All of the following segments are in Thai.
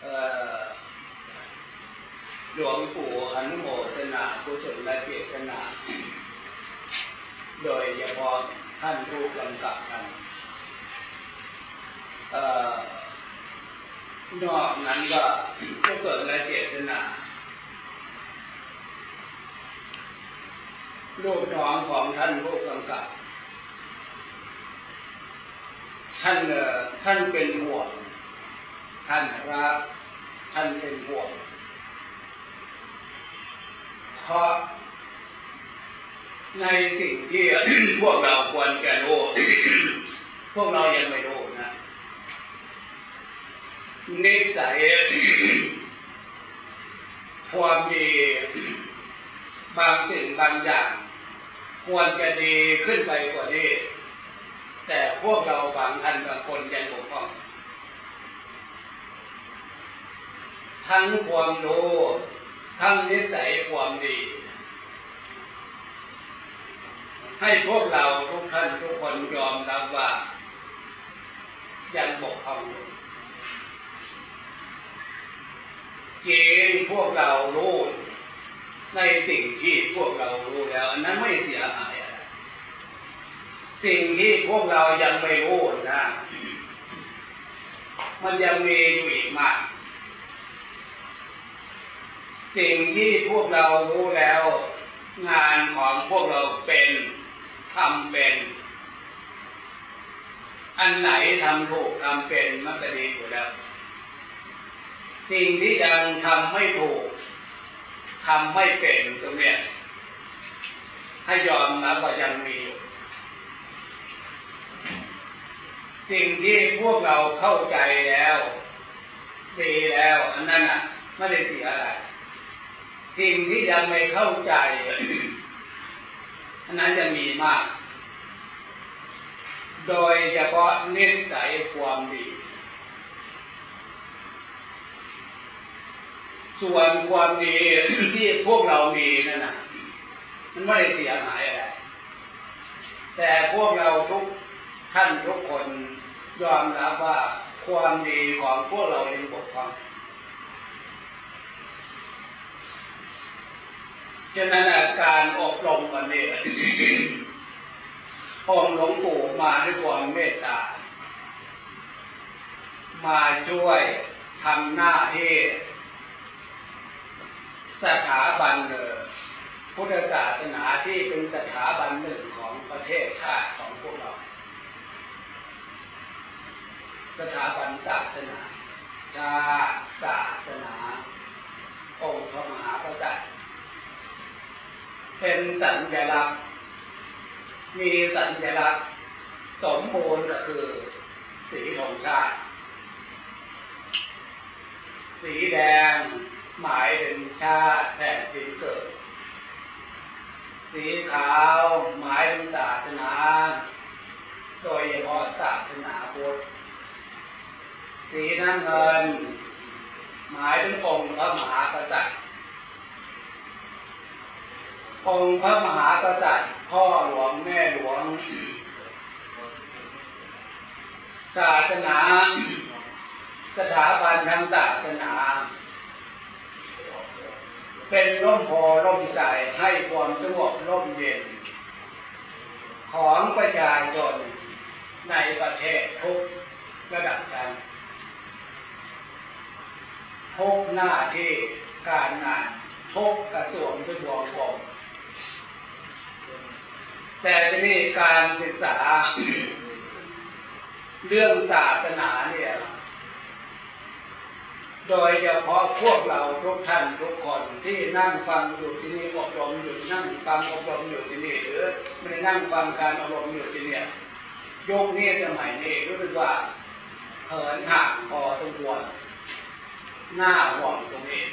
หลวงปู่อนุโมทนากุศลเจตนา โดยเฉพาะท่านผู้กำกับกันนอกนั้นก็กุศลเจตนาลูกน้องของท่านผู้กำกับ ท่านท่านเป็นห่วง ท่านรักท่านเป็นห่วงเพราะในสิ่งที่พวกเราควรจะรู้ พวกเรายังไม่รู้นะนิสัยความดีบางสิ่งบางอย่าง ควรจะดีขึ้นไปกว่านี้ แต่พวกเราบางท่านบางคนยังบกพร่อง ทั้งความรู้ทั้งนิสัยความดี ให้พวกเราทุกท่านทุกคนยอมรับว่า ยังบกพร่องอยู่เกณฑ์พวกเรารู้ในสิ่งที่พวกเรารู้แล้ว อันนั้นไม่เสียหายอะไรสิ่งที่พวกเรายังไม่รู้นะ มันยังมีอยู่อีกมาก สิ่งที่พวกเรารู้แล้ว งานของพวกเราเป็นทำเป็น อันไหนทำถูกทำเป็นมันก็ดีอยู่แล้ว สิ่งที่ยังทำไม่ถูกทำไม่เป็นตรงเนี้ยให้ยอมรับว่ายังมีอยู่สิ่งที่พวกเราเข้าใจแล้ว ดีแล้ว อันนั้นอะ ไม่ได้เสียอะไร สิ่งที่ยังไม่เข้าใจอันนั้นจะมีมาก โดยเฉพาะนิสัยความดี ส่วนความดีที่พวกเรามีนั่นนะมันไม่ได้เสียหายอะไร แต่พวกเราทุกท่านทุกคนยอมรับว่าความดีของพวกเรายังบกพร่อง ฉะนั้นการอบรมวันนี้องหลวงปู่มาด้วยความเมตตา มาช่วยทำหน้าที่สถาบันพุทธศาสนาที่เป็นสถาบันหนึ่งของประเทศชาติของพวกเรา สถาบันศาสนา ชาติศาสนา องค์พระมหากษัตริย์ เป็นสัญลักษณ์ มีสัญลักษณ์ สมบูรณ์ก็คือ สีของชาติ สีแดงหมายถึงชาติแผ่นดินเกิด สีขาวหมายถึงศาสนา โดยเฉพาะศาสนาพุทธ สีน้ำเงิน หมายถึงองค์พระมหากษัตริย์ องค์พระมหากษัตริย์ พ่อหลวงแม่หลวง ศาสนา สถาบันทางศาสนา เป็นร่มโพร่มใสให้ความสงบร่มเย็น ของประชาชนในประเทศทุกระดับกันทุกหน้าที่การงานทุกกระทรวงทุกวงกรม แต่ทีนี้การศึกษา เรื่องศาสนาเนี่ย โดยเฉพาะพวกเราทุกท่านทุกคนที่นั่งฟังอยู่ที่นี่อบรมอยู่นั่งฟังอบรมอยู่ที่นี่หรือไม่นั่งฟังการอบรมอยู่ที่นี่ยกนี้สมัยนี้รู้สึกว่าเหินห่างพอสมควรหน้าห่วงตรงนี้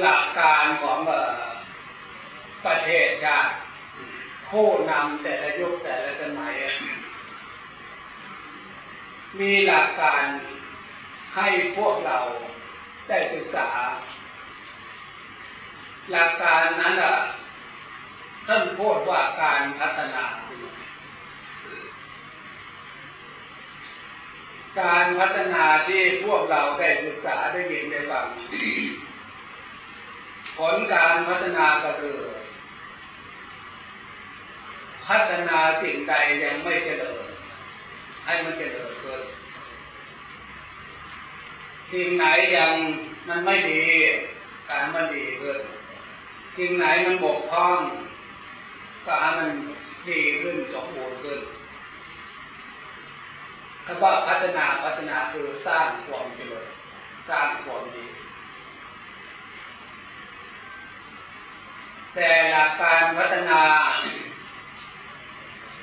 หลักการของประเทศชาติผู้นำแต่ละยุคแต่ละสมัย มีหลักการให้พวกเราได้ศึกษา หลักการนั้นอะท่านพูดว่าการพัฒนา การพัฒนาที่พวกเราได้ศึกษาได้ยินได้ฟัง ผลการพัฒนาก็คือพัฒนาสิ่งใดยังไม่เจริญ ให้มันเจริญเกินสิ่งไหนยังมันไม่ดี การมันดีขึ้นสิ่งไหนมันบกพร่อง ก็ให้มันดีขึ้นสมบูรณ์ขึ้นคำว่าพัฒนาพัฒนาคือสร้างความเจริญสร้างความดี แต่หลักการพัฒนา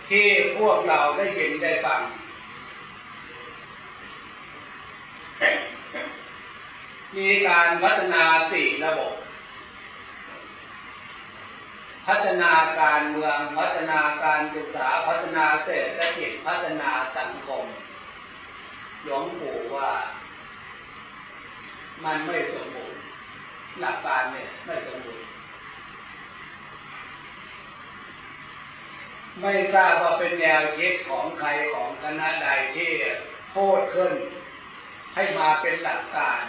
ที่พวกเราได้ยินได้ฟัง มีการพัฒนาสี่ระบบ พัฒนาการเมืองพัฒนาการศึกษาพัฒนาเศรษฐกิจพัฒนาสังคมหลวงปู่ว่า มันไม่สมบูรณ์หลักการเนี่ยไม่สมบูรณ์ ไม่ทราบว่าเป็นแนวคิดของใครของคณะใดที่พูดขึ้น ให้มาเป็นหลักการ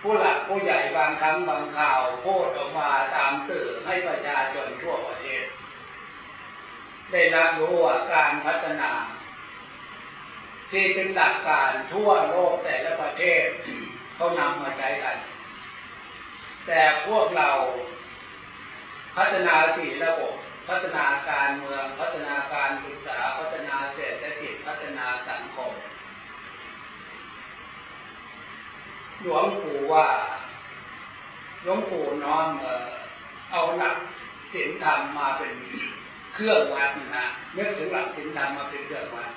ผู้หลักผู้ใหญ่บางครั้งบางข่าวพูดออกมาตามสื่อให้ประชาชนทั่วประเทศ ได้รับรู้ว่าการพัฒนา ที่เป็นหลักการทั่วโลกแต่ละประเทศเขานำมาใช้กัน แต่พวกเราพัฒนาสี่ระบบ พัฒนาการเมือง พัฒนาการศึกษา พัฒนาเศรษฐกิจ พัฒนาสังคม หลวงปู่ว่าหลวงปู่น้อมเอาหลักศีลธรรมมาเป็นเครื่องวัดนะนึกถึงหลักศีลธรรมมาเป็นเครื่องวัด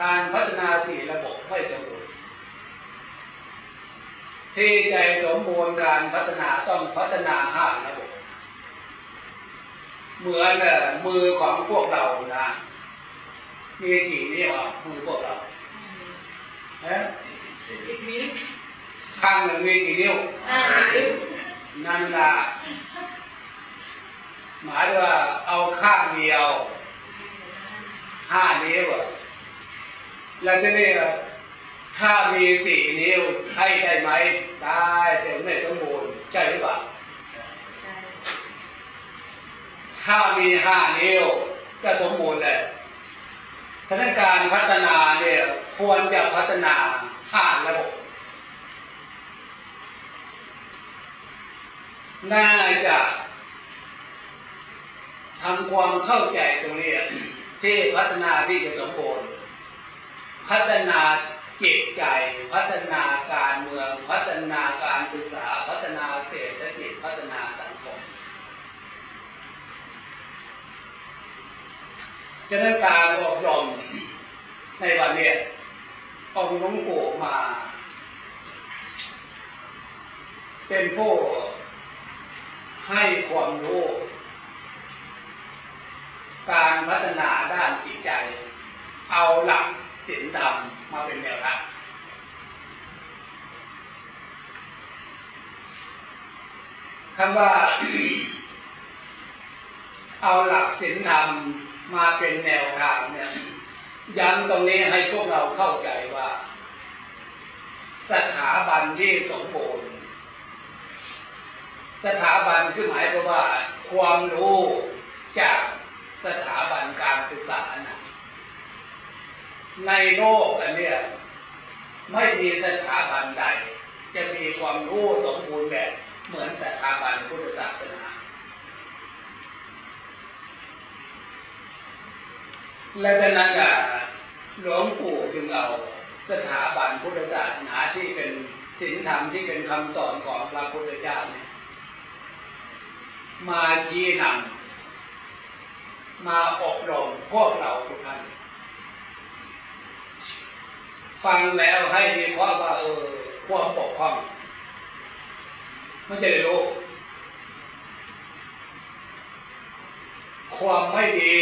การพัฒนาสี่ระบบไม่สมบูรณ์ที่ใจสมบูรณ์การพัฒนาต้องพัฒนาห้าระบบ เหมือนมือของพวกเรานะมีกี่นิ้วมือพวกเราฮะข้างหนึ่งมีกี่นิ้วนั่นละหมายว่าเอาข้างเดียวห้านิ้วแล้วจะนี่ถ้ามีสี่นิ้วให้ได้ไหมได้แต่ไม่สมบูรณ์ใช่หรือเปล่า ถ้ามีห้านิ้วก็สมบูรณ์เลยทางการพัฒนาเนี่ยควรจะพัฒนาห้าระบบน่าจะทำความเข้าใจตรงนี้ที่พัฒนาที่จะสมบูรณ์พัฒนาจิตใจพัฒนาการเมือง พัฒนาการศึกษา พัฒนาเศรษฐกิจพัฒนา จะนั้นการอบรมในวันนี้องค์หลวงปู่มา เป็นผู้ให้ความรู้ การพัฒนาด้านจิตใจ เอาหลักศีลธรรมมาเป็นแนวทางคำว่า เอาหลักศีลธรรม มาเป็นแนวทางเนี่ยย้ำตรงนี้ให้พวกเราเข้าใจว่า สถาบันที่สมบูรณ์ สถาบันคือหมายความว่า ความรู้จากสถาบันการศึกษานะในโลกอันเนี้ยไม่มีสถาบันใด จะมีความรู้สมบูรณ์แบบเหมือนสถาบันพุทธศาสนา และดังนั้นหลวงปู่จึงเอาสถาบันพุทธศาสนาที่เป็นศีลธรรมที่เป็นคำสอนของพระพุทธเจ้าเนี่ยมาชี้นำมาอบรมพวกเราทุกท่านฟังแล้วให้มีเพราะว่าเออความปกพร่องมันจะได้รู้ความไม่ดี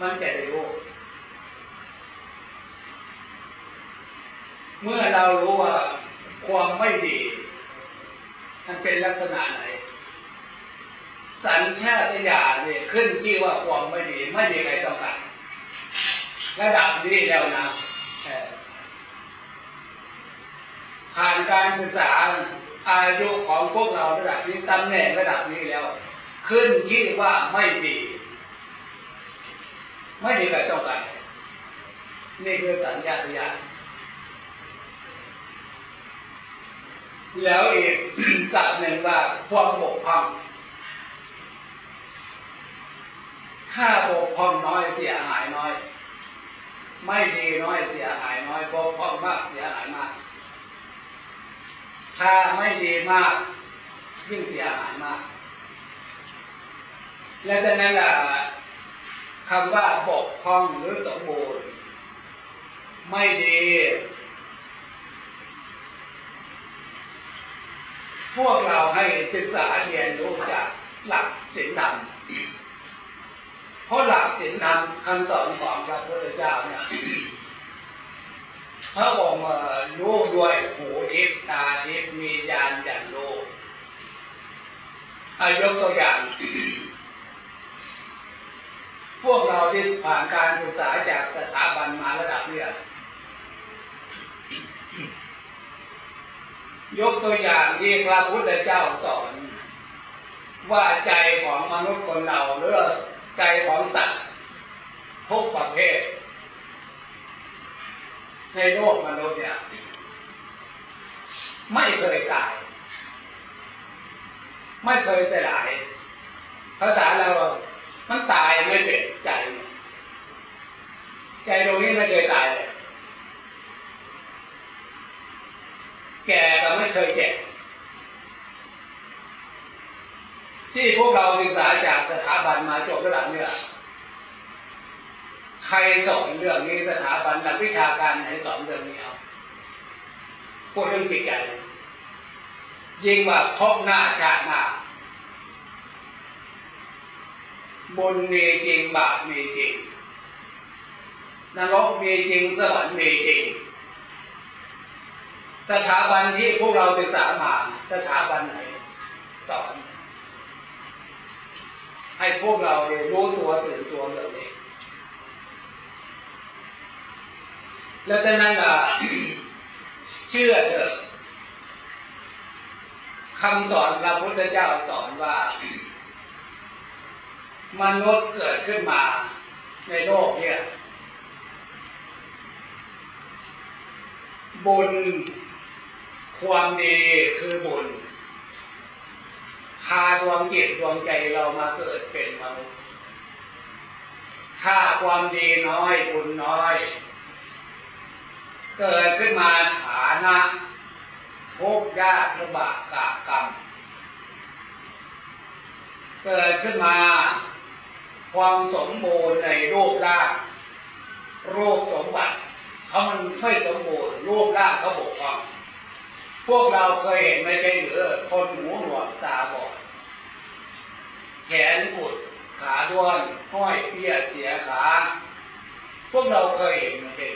มันจะรู้ เมื่อเรารู้ว่าความไม่ดี มันเป็นลักษณะไหน สัญชาตญาณเนี่ยขึ้นที่ว่าความไม่ดี ไม่มีใครต้องการระดับนี้แล้วนะผ่านการศึกษาอายุของพวกเราระดับนี้ตำแหน่งระดับนี้แล้ว ขึ้นยี่ว่าไม่ดี ไม่ดีกับต้องการนี่คือสัญญาตญาณแล้วอีกสัตว์หนึ่งว่าความบกพร่องถ้าบกพร่องน้อยเสียหายน้อย ไม่ดีน้อยเสียหายน้อยบกพร่องมากเสียหายมาก ถ้าไม่ดีมาก ยิ่งเสียหายมาก และดังนั้นล่ะ คำว่าบกพร่องหรือสมบูรณ์ ไม่ดี พวกเราให้ศึกษาเรียนรู้จากหลักศีลธรรมเพราะหลักศีลธรรมคำสอนของพระพุทธเจ้าเนี่ยพระองค์รู้ด้วยหูทิพตาทิพมีญาณอย่างรู้อายกตัวอย่าง พวกเราที่ผ่านการศึกษาจากสถาบันมาระดับเนี่ยยกตัวอย่างที่พระพุทธเจ้าสอน ว่าใจของมนุษย์คนเราหรือใจของสัตว์ทุกประเภท ในโลกมนุษย์เนี่ย ไม่เคยตาย ไม่เคยสลาย ภาษาเรา มันตายไม่เป็นใจ ใจตรงนี้ไม่เคยตายเลยแก่แต่ไม่เคยแก่ ที่พวกเราศึกษาจากสถาบันมาจบระดับเนี่ยใครสอนเรื่องนี้สถาบันหลักวิชาการไหนสอนเรื่องนี้เอาพูดเรื่องจิตใจยิงว่าพบหน้าชาติหน้า บุญมีจริงบาปมีจริงนรกมีจริงสวรรค์มีจริง สถาบันที่พวกเราศึกษามาสถาบันไหนสอนให้พวกเราเรียนรู้ตัวตื่นตัวเรื่องนี้แล้วจากนั้นล่ะเชื่อเถอะคำสอนพระพุทธเจ้าสอนว่า มนุษย์เกิดขึ้นมาในโลกเนี่ยบุญความดีคือบุญพาดวงจิตดวงใจเรามาเกิดเป็นมนุษย์ถ้าความดีน้อยบุญน้อย เกิดขึ้นมาฐานะทุกยากลำบากกากรรม เกิดขึ้นมา ความสมบูรณ์ในรูปร่างรูปสมบัติเขามันไม่สมบูรณ์รูปร่างเขาบกพร่องพวกเราเคยเห็นไม่ใช่หรือคนหูหนวกตาบอดแขนกุดขาด้วนห้อยเปี้ยเสียขา พวกเราเคยเห็นไม่ใช่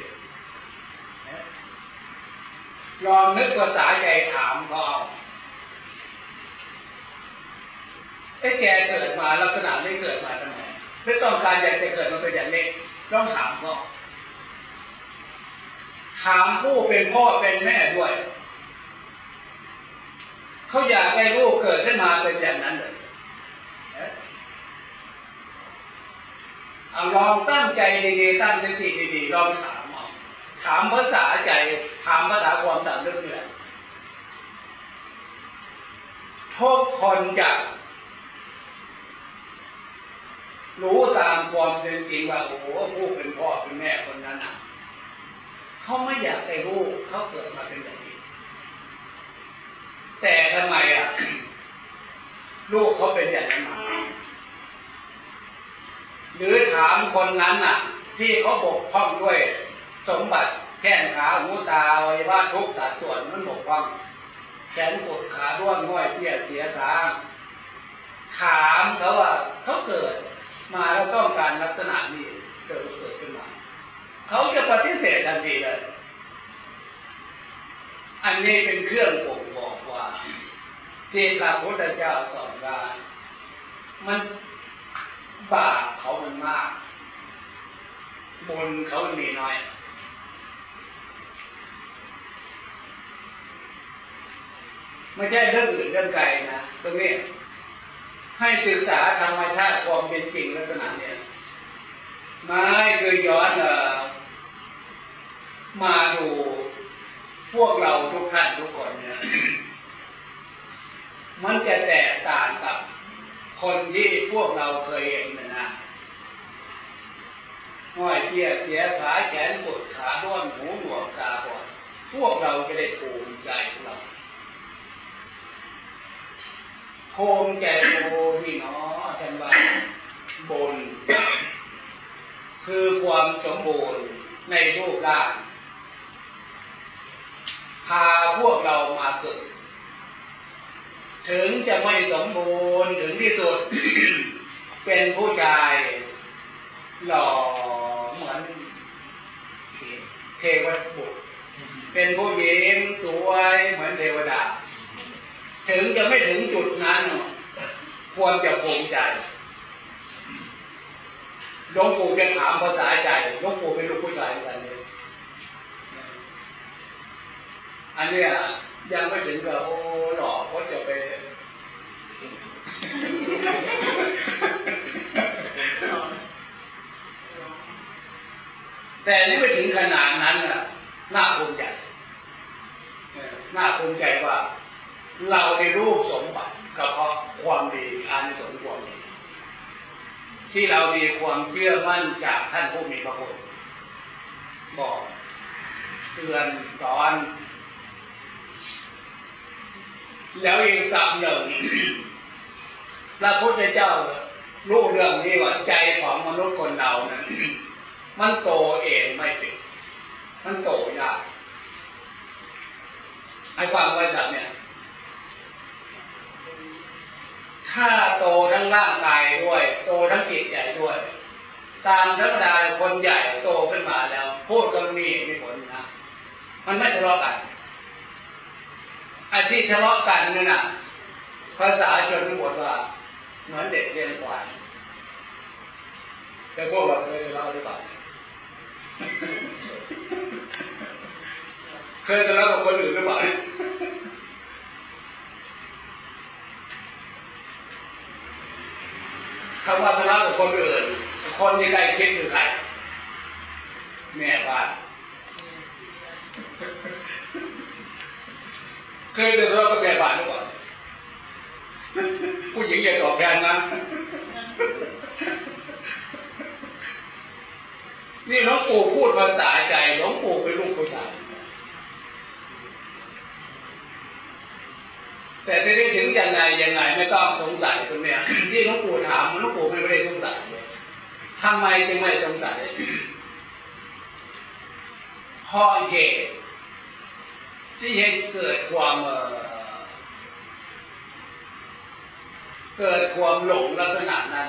ลองนึกภาษาใจถามเขาเอาไอ้แกเกิดมาลักษณะไม่เกิดมาทำไม ไม่ต้องการอยากจะเกิดมาเป็นอย่างนี้ต้องถามเขาถามผู้เป็นพ่อเป็นแม่ด้วย เขาอยากให้ลูกเกิดขึ้นมาเป็นอย่างนั้นเลยเอาลองตั้งใจดีๆตั้งสติดีๆลองถามเอาถามภาษาใจถามภาษาความสัมนึกเนี่ยทุกคนจะ รู้ตามความเป็นจริงว่าโอ้โหผู้เป็นพ่อเป็นแม่คนนั้นอะเขาไม่อยากให้ลูกเขาเกิดมาเป็นแบบนี้แต่ทำไมอะลูกเขาเป็นอย่างนั้นหรือถามคนนั้นอะ ที่เขาบกพร่องด้วย สมบัติแข้งขาหูตาอวัยวะทุกสัดส่วนมันบกพร่องแขนกดขาด้วนห้อยเปี้ยเสียขาถามเขาว่าเขาเกิด มาแล้วต้องการลักษณะนี้เกิดเกิดขึ้นมา เขาจะปฏิเสธทันทีเลย อันนี้เป็นเครื่องบ่งบอกว่า ที่พระพุทธเจ้าสอนว่ามันบาปเขามันมากบุญเขามีน้อยไม่ใช่เรื่องอื่นเรื่องไกลนะตรงนี้ ให้ศึกษาธรรมชาติความเป็นจริงลักษณะเนี่ยไม่คือย้อนเออมาดูพวกเราทุกท่านทุกคนเนี่ยมันจะแตกต่างกับคนที่พวกเราเคยเห็นนะนะห้อยเปียเสียขาแขนปวดขาด้วนหูหนวกตาบอดพวกเราจะได้ภูมิใจของเรา ภูมิใจโอ้พี่น้องท่านว่าบน คือความสมบูรณ์ในรูปร่าง พาพวกเรามาเกิด ถึงจะไม่สมบูรณ์ถึงที่สุด เป็นผู้ชายหล่อเหมือนเทวบุตรเป็นผู้หญิงสวยเหมือนเทวดา ถึงจะไม่ถึงจุดนั้นควรจะภูมิใจหลวงปู่จะถามภาษาใจหลวงปู่เป็นลูกผู้ชายอนกันเลยอันเนี้ยยังไม่ถึงกับโอ้หล่อก็จะไปแต่นี่ไปถึงขนาดนั้นน่ะน่าภูมิใจน่าภูมิใจว่า เราในรูปสมบัติก็เพราะความดีอันสมความดี ที่เรามีความเชื่อมั่นจากท่านผู้มีพระคุณบอกเตือนสอน แล้วอีกสับหนึ่งพระพุทธเจ้ารู้เรื่องนี้ว่าใจของมนุษย์คนเรานะมันโตเองไม่เป็นมันโตยากให้ฟังไว้แบบเนี่ย ถ้าโตทั้งร่างกายด้วย โตทั้งจิตใจด้วย ตามธรรมดาคนใหญ่โตขึ้นมาแล้ว พูดกันมีมีผลนะมันไม่ทะเลาะกันไอ้ที่ทะเลาะกันนี่นะภาษาชนบทว่าเหมือนเด็กเรียนควายแต่พวกเราเคยทะเลาะหรือเปล่าเคยทะเลาะกับคนอื่นหรือเปล่า คำว่าทะเลาะกับคนอื่น คนที่ใกล้ชิดคือใครแม่บ้านเคยทะเลาะกับแม่บ้านหรือเปล่าผู้หญิงอย่าตอบแทนนะ นี่หลวงปู่พูดภาษาใจหลวงปู่เป็นลูกผู้ชาย แต่ที่ได้ถึงยังไงยังไงไม่ต้องสงสัยตรงเนี้ยที่หลวงปู่ถามหลวงปู่ไม่ได้สงสัยทำไมจึงไม่สงสัยเพราะเหตุที่เหตุเกิดความเกิดความหลงลักษณะนั้น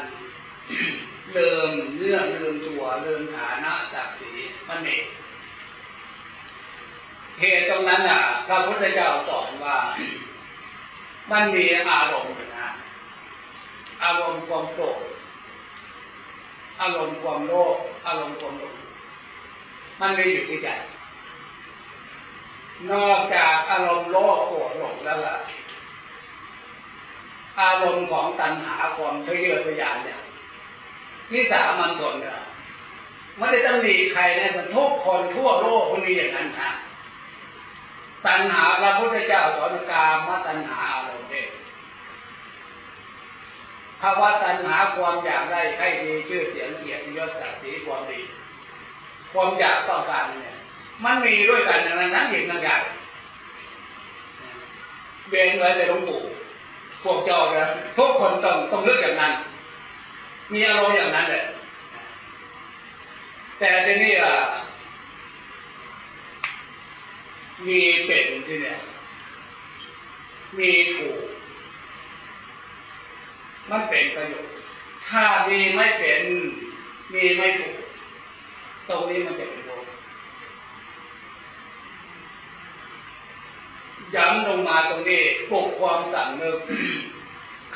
เลิมเรื่องเลิมตัวเลิมฐานะจากสีมันเองเหตุตรงนั้นอะพระพุทธเจ้าสอนว่า มันมีอารมณ์นะอารมณ์ความโกรธอารมณ์ความโลภอารมณ์ความหลงมันมีอยู่ที่ใจนอกจากอารมณ์โลภโกรธหลงแล้วล่ะ อารมณ์ของตัณหาความทะเยอทะยานเนี่ยนี่สามันคนเนี่ยไม่ได้ต้องมีใครนะมันทุกคนทั่วโลกมันมีอย่างนั้นนะตัณหาพระพุทธเจ้าสอนกามตัณหาอารม ภาวะตัณหาความอยากได้ใครดีชื่อเสียงเกียรติยศศักดิ์ศรีความดี ความอยากต้องการเนี่ย มันมีด้วยกันอย่างนั้นทั้งหญิงทั้งชายเบนไว้แต่หลวงปู่พวกเจ้าเนี่ยทุกคนต้องต้องเลือกอย่างนั้น มีอารมณ์อย่างนั้นเลยแต่ทีนี้อะมีเป็นที่เนี่ย มีถูก มันเป็นประโยชน์ถ้ามีไม่เป็นมีไม่ถูกตรงนี้มันจะเป็นโทษย้ำลงมาตรงนี้ปลุกความสั่งนึก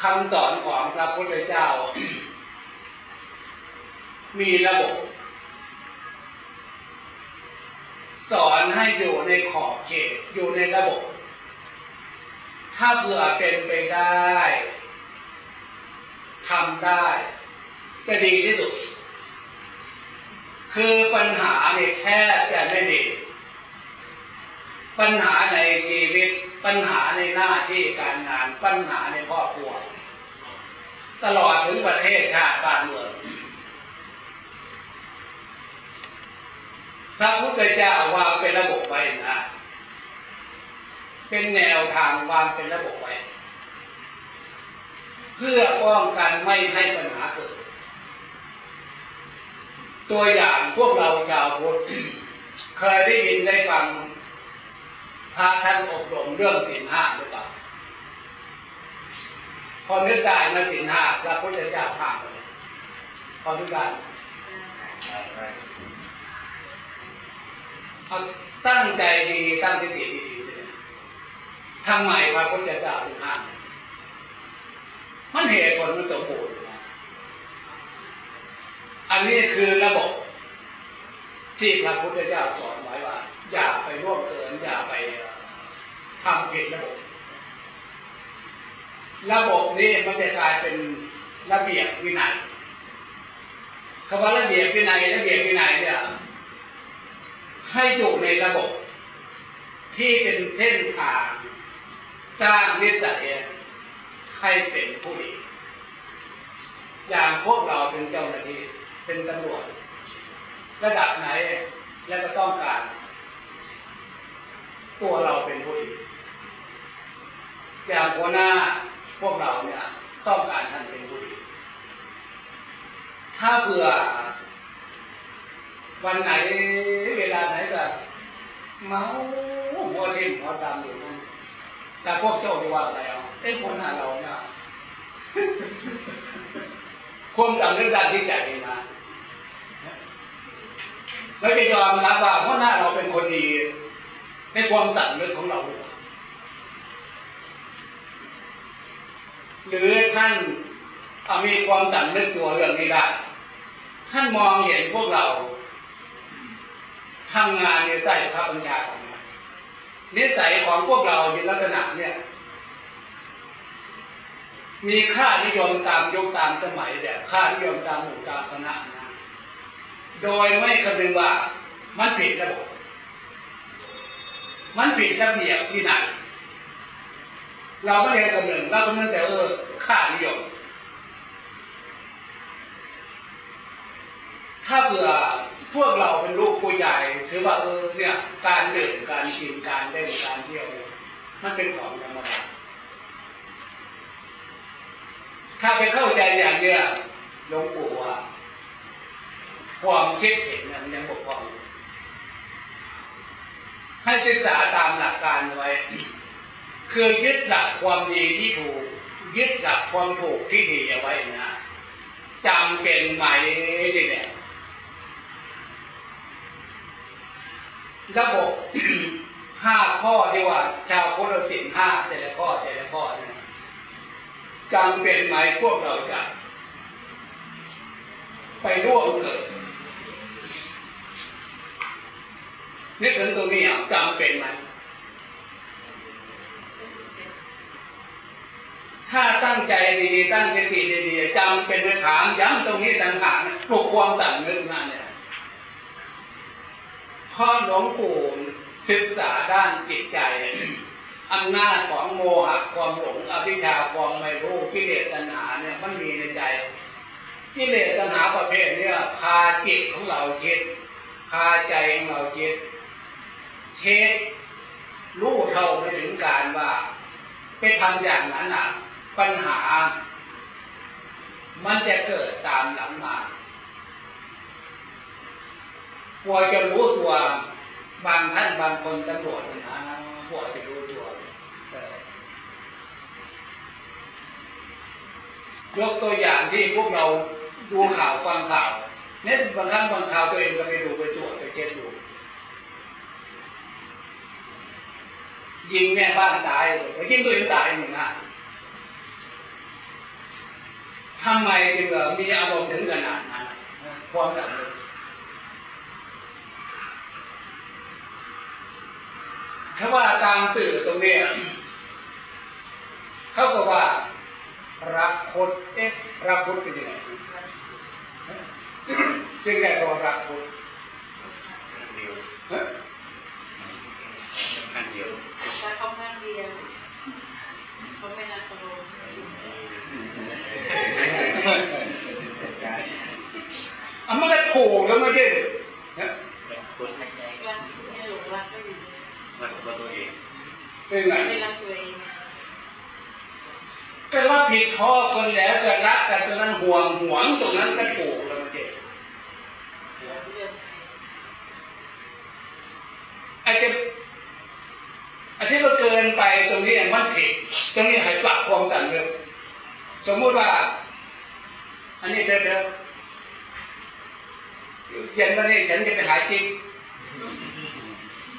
คำสอนของพระพุทธเจ้า มีระบบ สอนให้อยู่ในขอบเขตอยู่ในระบบ ถ้าเผื่อเป็นไปได้ ทำได้จะดีที่สุด คือปัญหาเนี่ยแทบจะไม่ดีปัญหาในชีวิต ปัญหาในหน้าที่การงาน ปัญหาในครอบครัว ตลอดถึงประเทศชาติบ้านเมืองพระพุทธเจ้าวางเป็นระบบไว้นะ เป็นแนวทางวางเป็นระบบไว้ เพื่อป้องกันไม่ให้ปัญหาเกิด ตัวอย่างพวกเราชาวพุทธเคยได้ยินได้ฟังพระท่านอบรมเรื่องสินห้าหรือเปล่าพอนึกได้มาสินห้าพระพุทธเจ้าห้ามเลยพอนึกได้เอาตั้งใจดีตั้งสติดีๆเลยทำไมพระพุทธเจ้าถึงห้าม มันเหตุผลมันสมบูรณ์อันนี้คือระบบ ที่พระพุทธเจ้าสอนไว้ว่า อย่าไปร่วมเกิน อย่าไปทำผิดระบบ ระบบนี้มันจะกลายเป็นระเบียบวินัยคำว่าระเบียบวินัยระเบียบวินัยเนี่ยให้อยู่ในระบบ ที่เป็นเส้นทางสร้างนิสัย ให้เป็นผู้ดีอย่างพวกเราเป็นเจ้าหน้าที่เป็นตำรวจระดับไหนและก็ต้องการ ตัวเราเป็นผู้ดีอย่างหัวหน้าพวกเราเนี่ยต้องการท่านเป็นผู้ดีถ้าเผื่อ วันไหนเวลาไหนก็เมาหัวทิ่มหัวตามอยู่นั่น แต่พวกเจ้าจะว่าอะไรเอาไอ้คนหน้าเราเนี่ยความจำเรื่องด้านที่ใจนะไม่ไปยอมรับว่าเพราะหน้าเราเป็นคนดีในความสั่งเรื่องของเรา หรือท่านมีความสั่งเรื่องตัวเรื่องนี้ได้ ท่านมองเห็นพวกเราทำงานในใต้พระบัญชาของเรา นิสัยของพวกเราในลักษณะเนี่ย มีค่านิยมตามยุคตามสมัยแบบค่านิยมตามหมู่ตามคณะนะ โดยไม่คำนึงว่ามันผิดระบบมันผิดระเบียบที่ไหน เราไม่ได้กำเนิดเรากำเนิดแต่เออค่านิยม ถ้าเผื่อ พวกเราเป็นลูกผู้ใหญ่ถือว่าเออเนี่ยการดื่มการกินการเล่นการเที่ยว มันเป็นของธรรมดาถ้าไปเข้าใจอย่างเนี้ยหลวงปู่ว่าความคิดเห็นนั้นยังบกพร่องให้ศึกษาตามหลักการไว้ คือยึดหลักความดีที่ถูก ยึดหลักความถูกที่ดีเอาไว้นะจำเป็นไหมนี่เนี่ย ระบบห้าข้อที่ว่า ชาวพุทธศิลป์ห้าแต่ละข้อแต่ละข้อเนี่ยจำเป็นไหมพวกเราจะไปร่วมเกิดนึกถึงตรงนี้จำเป็นไหมถ้าตั้งใจดีๆตั้งสติดีๆจำเป็นไหมถามย้ำตรงนี้ต่างหากปลุกความสั่งนึกนั่นเนี่ย พ่อหลวงปู่ศึกษาด้านจิตใจอำนาจของโมหะความหลงอภิชาความไม่รู้กิเลสตัณหาเนี่ยมันมีในใจกิเลสตัณหาประเภทเนี่ยพาจิตของเราคิดพาใจของเราคิดเช็ครู้เท่าไม่ถึงการว่า ไปทำอย่างนั้นอะ ปัญหา มันจะเกิดตามหลังมา กลัวจะรู้ตัว บางท่านบางคนตำรวจนะกลัวจะรู้ตัวยกตัวอย่างที่พวกเราดูข่าวฟังข่าวเนี่ยบางครั้งบางข่าวตัวเองก็ไปดูไปตรวจไปเช็คดูยิงแม่บ้านตายเลยยิงตัวเองตายหนึ่งนะทำไมจึงมีอารมณ์ถึงขนาดนั้นความสำเร็จ ถ้าว่าตามสื่อตรงนี้เขาบอกว่ารักคนเอ๊ะรักคนเป็นยังไงจึงไงตัวรักคนเดียวฮะอันเดียวแต่เขาข้างเดียวเขาไม่รักโลกอะมันก็ถูกแล้วไม่ใช่ฮะ คน ใจก็ไม่หลงรักก็อยู่ รักตัวเองเป็นไงไม่รักตัวเองก็ว่าผิดข้อคนแล้วก็รักกันตรงนั้นห่วงหวงตรงนั้นก็ถูกแล้วไม่ใช่เรื่องอาจจะอาจจะเราเกินไปตรงนี้มันผิดตรงนี้ให้ปรับความกันเลยสมมุติว่า อันนี้เดี๋ยวเดี๋ยวเย็นวันนี้ฉันจะไปหาจิ๊ก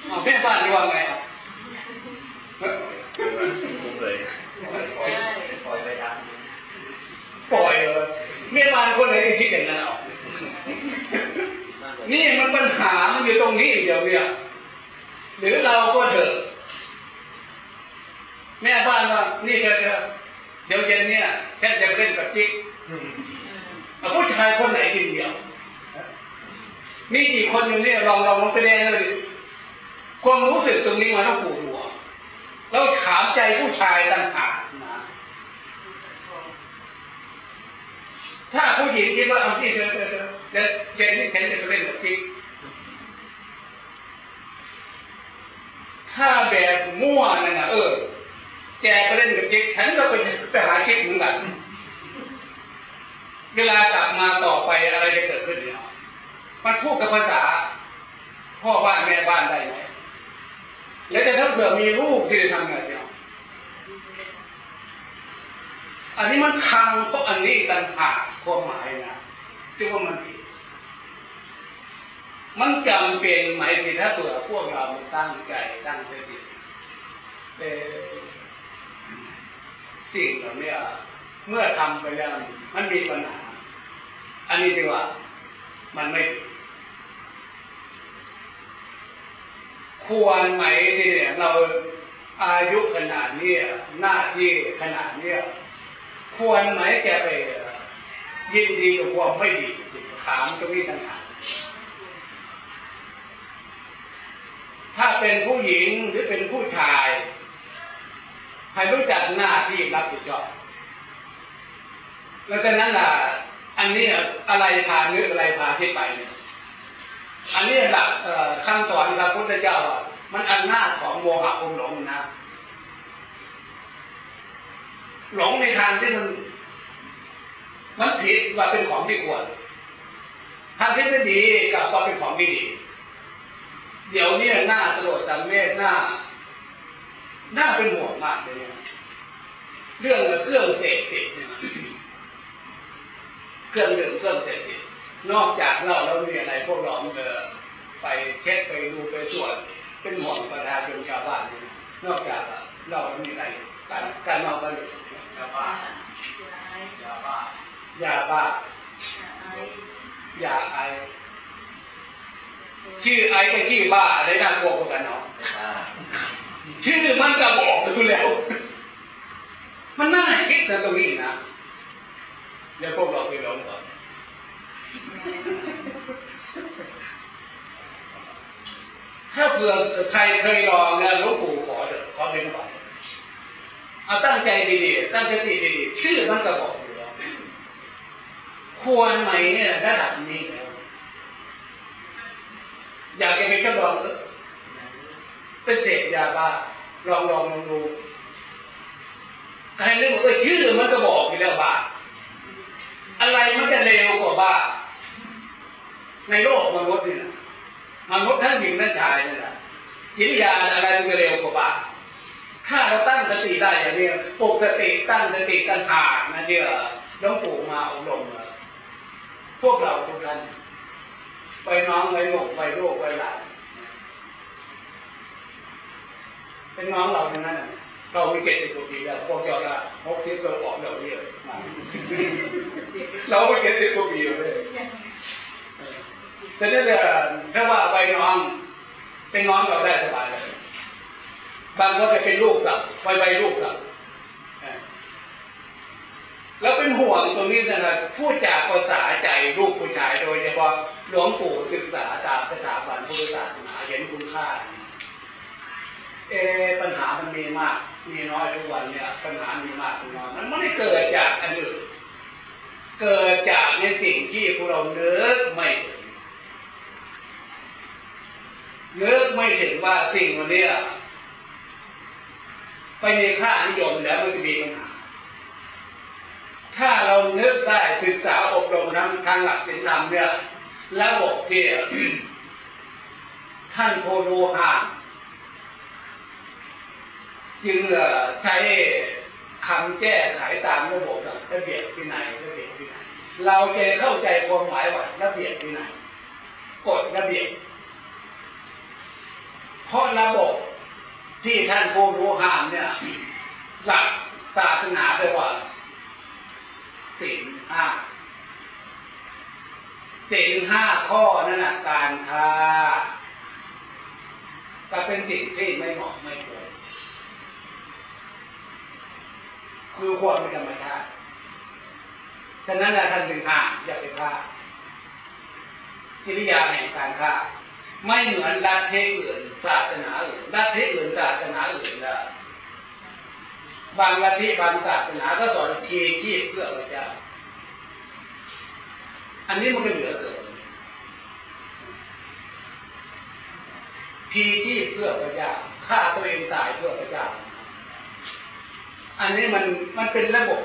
เอาแม่บ้านดีว่าไงอะคุ้มเลยปล่อยปล่อยไปตามปล่อยเลยแม่บ้านคนไหนที่คิดอย่างนั้นเอานี่มันปัญหามันอยู่ตรงนี้เดียวเนี่ยหรือเราก็เถอะแม่บ้านว่านี่เธอเดี๋ยวเย็นเนี่ยแค่จะเล่นกับจิ๊กผู้ชายคนไหนกินเดียว มีกี่คนอยู่เนี่ยลองลองลองแสดงเลย ความรู้สึกตรงนี้มันต้องปวดหัวแล้วถามใจผู้ชายต่างหากนะ ถ้าผู้หญิงคิดว่าเอาที่เธอเธอเธอเดี๋ยวเย็นนี่ฉันจะไปเล่นกับจิ๊กถ้าแบบมั่วนั่นนะเออ แกไปเล่นกับจิ๊กฉันก็ไปไปหาจิ๊กเหมือนกันเวลากลับมาต่อไปอะไรจะเกิดขึ้นเนี่ยมันพูดกับภาษาพ่อบ้านแม่บ้านได้ไหม แล้วแต่ถ้าเผื่อมีลูกที่จะทำไงเนี่ยอันนี้มันคังเพราะอันนี้ต่างหากความหมายนะที่ว่ามันผิดมันจำเป็นไหมที่ถ้าเผื่อพวกเราตั้งใจตั้งสติเอ่สิ่งเหล่านี้เมื่อทำไปแล้วมันมีปัญหา อันนี้ดีกว่ามันไม่ผิด ควรไหมที่เนี่ยเราอายุขนาดนี้หน้าที่ขนาดนี้ควรไหมแกไปยินดีกับความไม่ดีถามตรงนี้ต่างหากถ้าเป็นผู้หญิงหรือเป็นผู้ชายให้รู้จักหน้าที่รับผิดชอบแล้วจากนั้นล่ะ อันนี้อะไรพาเนึกอะไรพาที่ไปเนี่ย อันนี้หลักคำสอนพระพุทธเจ้าอะมันอำนาของโมหะองหลงนะหลงในทางที่มันมันผิดว่าเป็นของที่ควรทางที่ไม่ดีกับว่าเป็นของที่ดี เดี๋ยวนี้หน้าตลดตังเมฆหน้า หน้าเป็นห่วงมากเลยเนี่ยเรื่องเครื่องเสพติดเนี่ยเครื่องดื่มเครื่องเสพติด นอกจากเราแล้วมีอะไรพวกเราเออไปเช็คไปดูไปตรวจเป็นห่วงประชาชนชาวบ้านนอกจากเราแล้วมีอะไรการการนอกกันอยู่ยาบ้ายาบ้ายาบ้าอย่าไอชื่อไอกับชื่อบ้าอะไรน่ากลัวกว่ากันเนาะชื่อมันก็บอกอยู่แล้ว มันน่าคิดนะตรงนี้นะเดี๋ยวพวกเราไปลองก่อน ถ้าเผื่อใครเคยลองนะหลวงปู่ขอเถอะขอเป็นบัตรเอาตั้งใจดีๆ ตั้งสติดีๆ ชื่อมันก็บอกอยู่แล้ว ควรไหมเนี่ยระดับนี้แล้วอยากจะเป็นทดลองเออเป็นเสพยาบ้าลองลองลองดูใครเรื่องเออชื่อมันก็บอกอยู่แล้วบ้า อะไรมันจะเร็วกว่าบ้า ในโลกมนุษย์นี่นะมนุษย์ทั้งหญิงทั้งชายนี่แหละกิริยาอะไรมันจะเร็วกว่าบ้าถ้าเราตั้งสติได้อย่างนี้ปกสติตั้งสติตั้งหากนะเดี๋ยวหลวงปู่มาอบรมเลยพวกเราทุกท่านไปน้องไปหนุ่มไปลูกไปหลานเป็นน้องเราทั้งนั้นน่ะ เรามีเจ็ดสิบกว่าปีแล้วพวกเจ้าละหกสิบเราออกเดี๋ยวนี้เลยมาเราไม่เจ็ดสิบกว่าปีเลยแต่ถ้าเกิดถ้าว่าไปน้องเป็นน้องเราได้สบายเลยบางคนจะเป็นลูกกับไปไปลูกกับเออแล้วเป็นห่วงตรงนี้นะครับพูดจากภาษาใจลูกผู้ชายโดยเฉพาะหลวงปู่ศึกษาตามสถาบันพุทธศาสนาเห็นคุณค่า เอปัญหามันมีมาก มีน้อยทุกวันเนี่ยปัญหามีมากมีน้อยมันไม่ได้เกิดจากอันอื่นเกิดจากในสิ่งที่พวกเราเนื้อไม่ถึงเนื้อไม่ถึงว่าสิ่งวันนี้ไปมีค่านิยมแล้วมันจะมีปัญหาถ้าเรานึกได้ศึกษาอบรมทั้งทางหลักศีลธรรมเนี่ยระบบที่ท่านโพโลหาน จึงใช้คำแก้ไขตามระบบระเบียบที่ไหนระเบียบที่ไหนเราจะเข้าใจความหมายว่าระเบียบที่ไหนกฎระเบียบเพราะระบบที่ท่านผู้รู้ห้ามเนี่ย หลักศาสนาเรียกว่าศีลห้าศีลห้าข้อนั่นนะการค้าก็เป็นสิ่งที่ไม่เหมาะไม่ควร คือความเป็นธรรมชาติฉะนั้นนะท่านเป็นห้ามอย่าไปฆ่ากิริยาแห่งการฆ่าไม่เหมือนลัทธิอื่นศาสนาอื่นลัทธิอื่นศาสนาอื่นนะบางลัทธิบางศาสนาก็สอนเทีชีพเพื่อพระเจ้าอันนี้มันก็เหลือเกินทีชีพเพื่อพระเจ้าฆ่าตัวเองตายเพื่อพระเจ้า อันนี้มันมันเป็นระบบ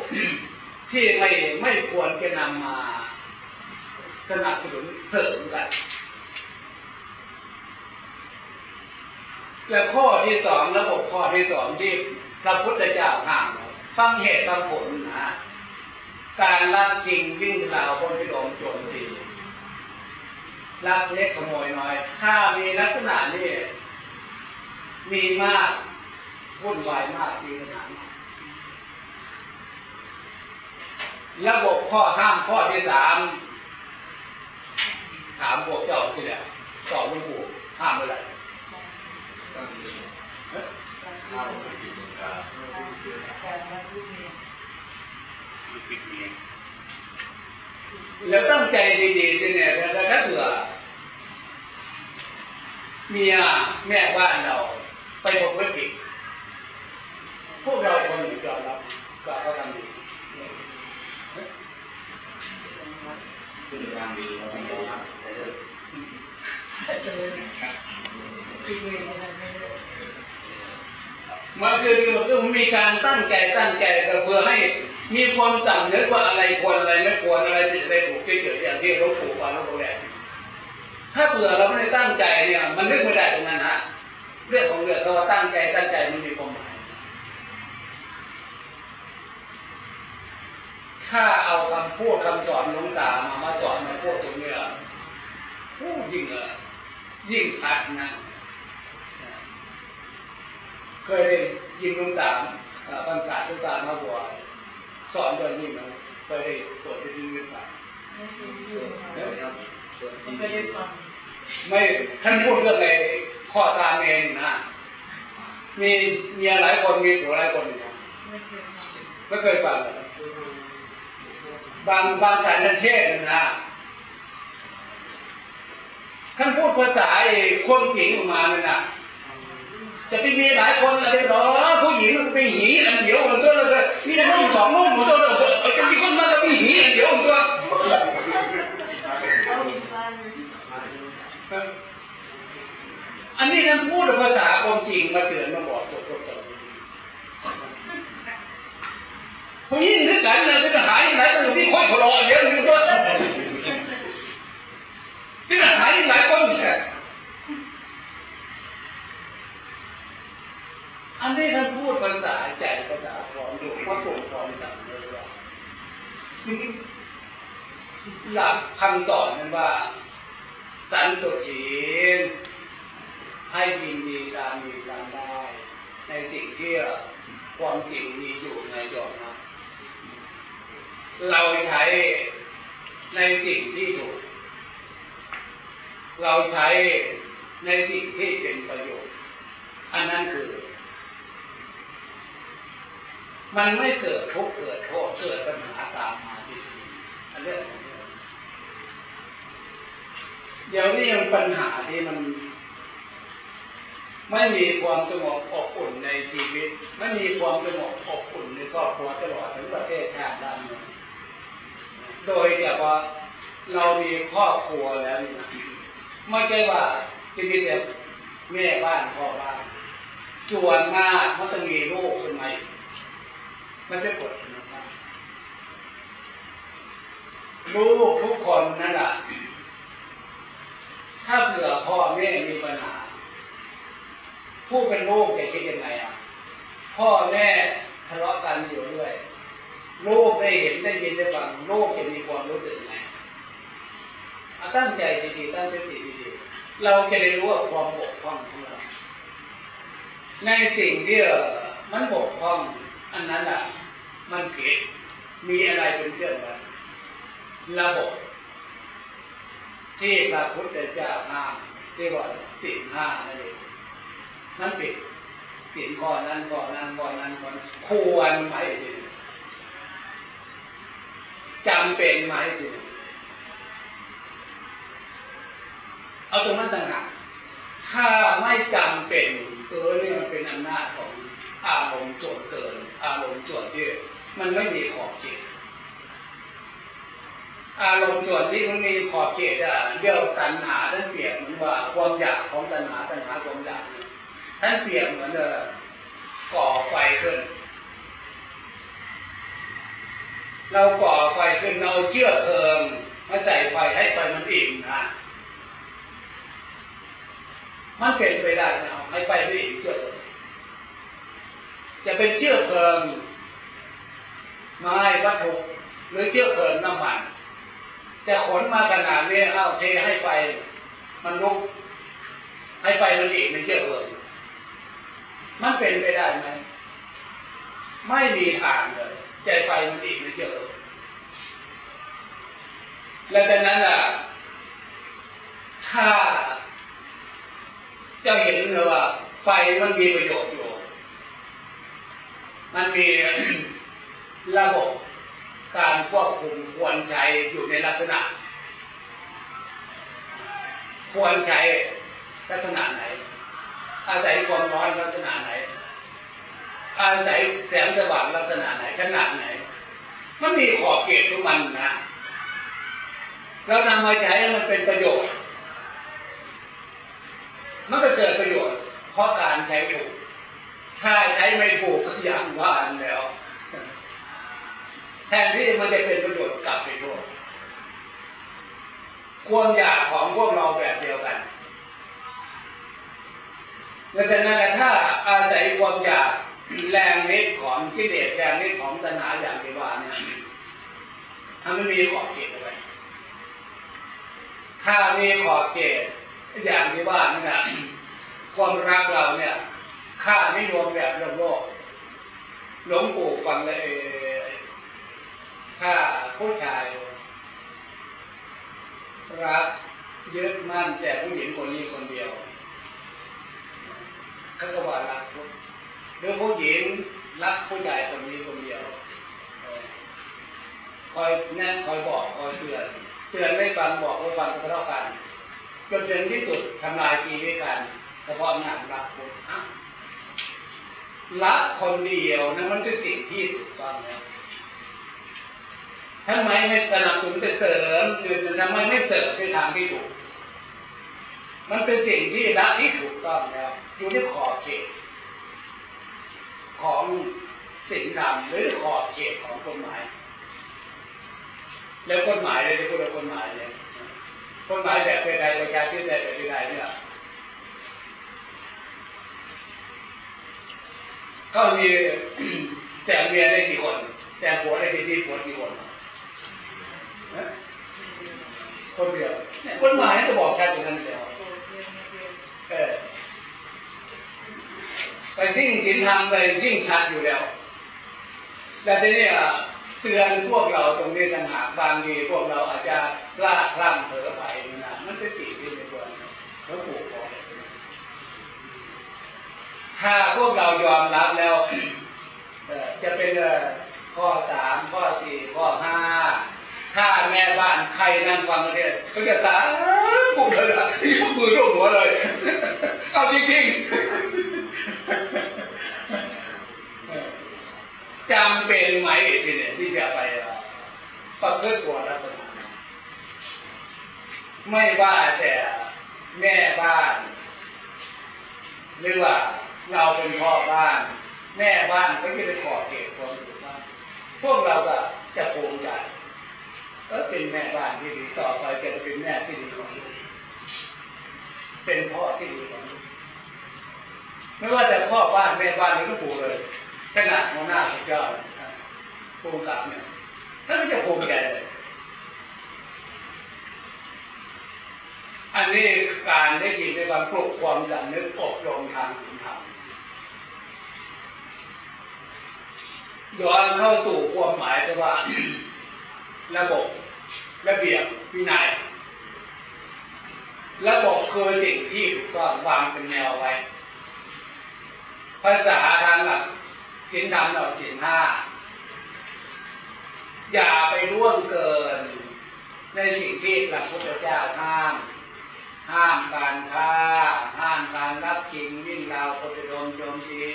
ที่ไม่ไม่ควรจะนำมาสนับสนุนเสริมกัน และข้อที่สองระบบข้อที่สองที่พระพุทธเจ้าห้ามฟังเหตุฟังผลนะการลักจริงวิ่งราวบนพิรมโจมตีลักเล็กขโมยน้อย ถ้ามีลักษณะนี้มีมากวุ่นวายมากมีปัญหามาก ระบบข้อห้ามข้อที่สามถามพวกเจ้าที่เนี่ยตอบหลวงปู่ห้ามอะไรข้าวผิดกาแล้วตั้งใจดีๆด้วยเนี่ยแล้วถ้าเผื่อเมียแม่บ้านเรา ไปบอกว่าผิดพวกเราคนหนึ่งยอมรับว่าเขาทำดี ซึ่งทางดี เราไม่ยอมรับแต่เลิกเจอที่เวรอะไรไม่ได้มันคือคือมีการตั้งใจตั้งใจก็เพื่อให้มีความสำนึกว่าอะไรควรอะไรไม่ควรอะไรผิดอะไรถูกเฉยๆอย่างที่หลวงปู่ปาหลวงปู่แหลถ้าเผื่อเราไม่ได้ตั้งใจเนี่ย มันนึกไม่ได้ตรงนั้นนะเรื่องของเรื่องเราตั้งใจตั้งใจมันมีความหมาย ถ้าเอาคำพูดคำสอนหลวงตามามาสอนมาพูดตรงเนี้ยโอ้ยิ่งเออยิ่งชัดนะ เคยได้ยินหลวงตาเอ่อบรรดาหลวงตามาบวชสอนเรื่องนี้มันเคยได้ตรวจได้ยินหลวงตาไม่เคยอยู่มาไม่เคยได้ฟังไม่ท่านพูดเรื่องอะไรข้อตามเองนะมีเมียหลายคนมีผัวหลายคนนะไม่เคยฟังไม่เคยฟังเลย บางบางสายเทศนะท่านพูดภาษาไอ้ความจริงออกมาเนี่ยนะจะไปมีหลายคนอะไรหรอผู้หญิงมันไปหีอันเดียวมันก็เลยมีแต่ผู้หญิงสองนุ่มมันก็เลยจะมีคนมาก็มีหีอันเดียวมันกันอันนี้ท่านพูดภาษาความจริงมาเตือนมาบอกตัวคน ผู้หญิงนึกกันเลยจะหายไหนก็อยู่ที่ค่อยขลอเยอะอยู่ด้วยที่หายหลายคนเนี่ยอันนี้ท่านพูดภาษาใจภาษาความดูว่าปลูกความจำเลยว่าหลักคำสอนนั้นว่า สันตุถีนให้ยินดีตามมีตามได้ ในสิ่งที่ความจริงมีอยู่ในยอมรับ เราใช้ในสิ่งที่ถูก เราใช้ในสิ่งที่เป็นประโยชน์ อันนั้นคือ มันไม่เกิดทุกข์เกิดโทษเกิดปัญหาตามมาที่อันเรื่องของเรื่องเดี๋ยวนี้ยังปัญหาที่มัน ไม่มีความสงบอบอุ่นในชีวิต ไม่มีความสงบอบอุ่นในครอบครัวตลอดถึงประเทศชาติด้านเมือง โดยเฉพาะเรามีครอบครัวแล้วนี่นะไม่ใช่ว่าจะมีแต่แม่บ้านพ่อบ้าน ส่วนมากมันต้องมีลูกขึ้นมาอีกมันจะกดธรรมชาติลูกทุกคนนั่นแหละถ้าเผื่อพ่อแม่มีปัญหา ผู้เป็นลูกจะคิดยังไงอะ พ่อแม่ทะเลาะกันอยู่เรื่อย ลูกได้เห็นได้ยินได้ฟังลูกจะมีความรู้สึกไงตั้งใจดีๆตั้งสติดีๆเราจะได้รู้ว่าความบกพร่องของเราในสิ่งที่อ่อมันบกพร่อง อันนั้นอะ มันผิดมีอะไรเป็นเครื่องวัดระบบที่พระพุทธเจ้าห้ามที่ว่าสิ่งห้านั่นเองมันผิดสิ่งข้อนั้นข้อนั้นข้อนั้นข้อนั้นควรไหมที จำเป็นไหมทีเอาตรงนั้นต่างหากถ้าไม่จำเป็นเออนี่มันเป็นอำนาจของอารมณ์ส่วนเกิน อารมณ์ส่วนที่มันไม่มีขอบเขตอารมณ์ส่วนที่มันมีขอบเขตอะเรียกตัณหาท่านเปรียบเหมือนว่าความอยากของตัณหาตัณหาความอยากท่านเปรียบเหมือนเออก่อไฟขึ้น เราก่อไฟขึ้นเราเชื่อเพลิงมาใส่ไฟให้ไฟมันอิ่มนะมันเป็นไปได้นะให้ไฟไม่อิ่มเชื่อเพลิงจะเป็นเชื่อเพลิงไม้วัตถุหรือเชื่อเพลิงน้ำมันจะขนมาขนาดนี้เอ้าเทให้ไฟ มันลุก ให้ไฟมันอิ่มในเชื่อเพลิงมันเป็นไปได้ไหมไม่มีทางเลย ใจไฟมันอีกไม่เจอและจากนั้นล่ะ ถ้าเจะเห็นเลยว่า ไฟมันมีประโยชน์อยู่ มันมีระบบการควบคุมควรใช้อยู่ในลักษณะ ควรใช้ลักษณะไหน อาศัยความร้อนลักษณะไหน อาศัยแสงสว่างลักษณะไหนขนาดไหน มันมีขอบเขตของมันนะเรานำมาใช้ให้มันเป็นประโยชน์ มันก็เกิดประโยชน์ เพราะการใช้ถูก ถ้าใช้ไม่ถูกก็อย่างว่าแล้วแทนที่มันจะเป็นประโยชน์กลับไปโทษความอยากของพวกเราแบบเดียวกันดังนั้นถ้าอาศัยความอยาก แรงนิดของกิเลสแรงนิดของตัณหาอย่างที่ว่าเนี่ยถ้าไม่มีขอบเขตเอาไว้ถ้ามีขอบเขตอย่างที่ว่านี่นะความรักเราเนี่ยค่านิยมแบบโลกโลกหลวงปู่ฟังเลยถ้าผู้ชายรักยึดมั่นแต่ผู้หญิงคนนี้คนเดียวเขาก็ว่ารัก ผู้หรือผู้หญิงรักผู้ชายคนนี้คนเดียว คอยแนะคอยบอกคอยเตือน เตือนไม่ฟังบอกไม่ฟังก็ทะเลาะกันจนเป็นที่สุดทำลายชีวิตกันเฉพาะงานรักคนอ้าวรักคนเดียวนะมันคือสิ่งที่ถูกต้องแล้วทำไมไม่สนับสนุนไปเสริมหรือทำไมไม่เสริมในทางที่ถูก มันเป็นสิ่งที่ละที่ถูกต้องแล้วอยู่ในขอบเขต ของสิ่งธรรมหรือขอบเขตของกฎหมาย แล้วกฎหมายเลยที่พูดถึงกฎหมายเนี่ยกฎหมายแบบประเทศไทยประชาธิปไตยแบบประเทศไทยเนี่ยก็มีแต่งเมียได้กี่คน แต่งผัวได้กี่ที่ผัวกี่คนคนเดียวเนี่ยกฎหมายจะบอกชัดอย่างนั้นเดียวเออ ไปยิ่งกินทางไปยิ่งชัดอยู่แล้วแต่ทีนี้เตือนพวกเราตรงนี้ต่างหากบางทีพวกเราอาจจะพลาดพลั้งเผลอไปนะมันจะติดที่ในตัวเขาปลูกบอกถ้าพวกเรายอมรับแล้วจะเป็นเอ่อข้อสามข้อสี่ข้อห้าถ้าแม่บ้านใครนั่งฟังเนี่ยเขาจะสาบุเลยนะยกมือร่วมหัวเลย เอาจริงๆ จำเป็นไหมที่เนี่ยที่จะไปประพฤติตัวลักษณะไม่ว่าแต่แม่บ้าน หรือว่าเราเป็นพ่อบ้าน แม่บ้านก็จะไปขอเขตความถูกบ้านพวกเราก็จะภูมิใจก็เป็นแม่บ้านที่ดีต่อไปจะเป็นแม่ที่ดีของลูกเป็นพ่อที่ดีของลูก ไม่ว่าแต่พ่อบ้านแม่บ้านนี่ก็ปู่เลยขนาดหัวหน้าสุดยอดภูมิกับเนี่ยท่านก็จะภูมิใจเลยอันนี้การได้ยินในการปลุกความสำนึกอบรมทางศีลธรรมย้อนเข้าสู่ความหมายแต่ว่า ระบบระเบียบวินัยระบบคือสิ่งที่ถูกต้องวางเป็นแนวไว้ ภาษาทางหลักศีลธรรมหลักศีลห้าอย่าไปล่วงเกิน ในสิ่งที่พระพุทธเจ้าห้าม ห้ามการค้าห้ามการรับจริงวิ่งราวปฏิดมโจมตี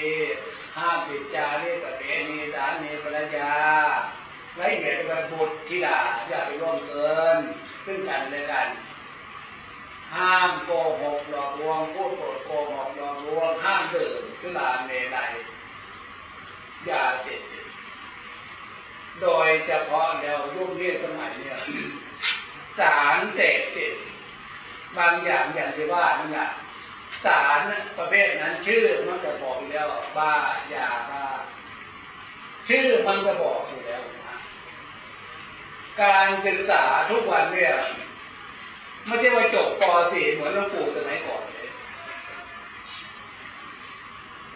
ห้ามปิดจารีประเพณีสามีภรรยาไว้เหตุกับบุตรธิดาอย่าไปร่วมเกิน ซึ่งกันและกัน ห้ามโกหกหลอกลวงพูดโกดโกหกหลอกลวงห้ามดื่ม สุราเมลัยอย่าติดโดยเฉพาะแล้วยุ่งเรื่องสมัยเนี่ยสารเสพติดบางอย่างอย่างที่ว่านั่นแหละสารประเภทนั้นชื่อมันจะบอกอยู่แล้วบ้ายาบ้าชื่อมันจะบอกอยู่แล้วนะการศึกษาทุกวันเนี่ยไม่ใช่ว่าจบป .4 เหมือนหลวงปู่สมัยก่อน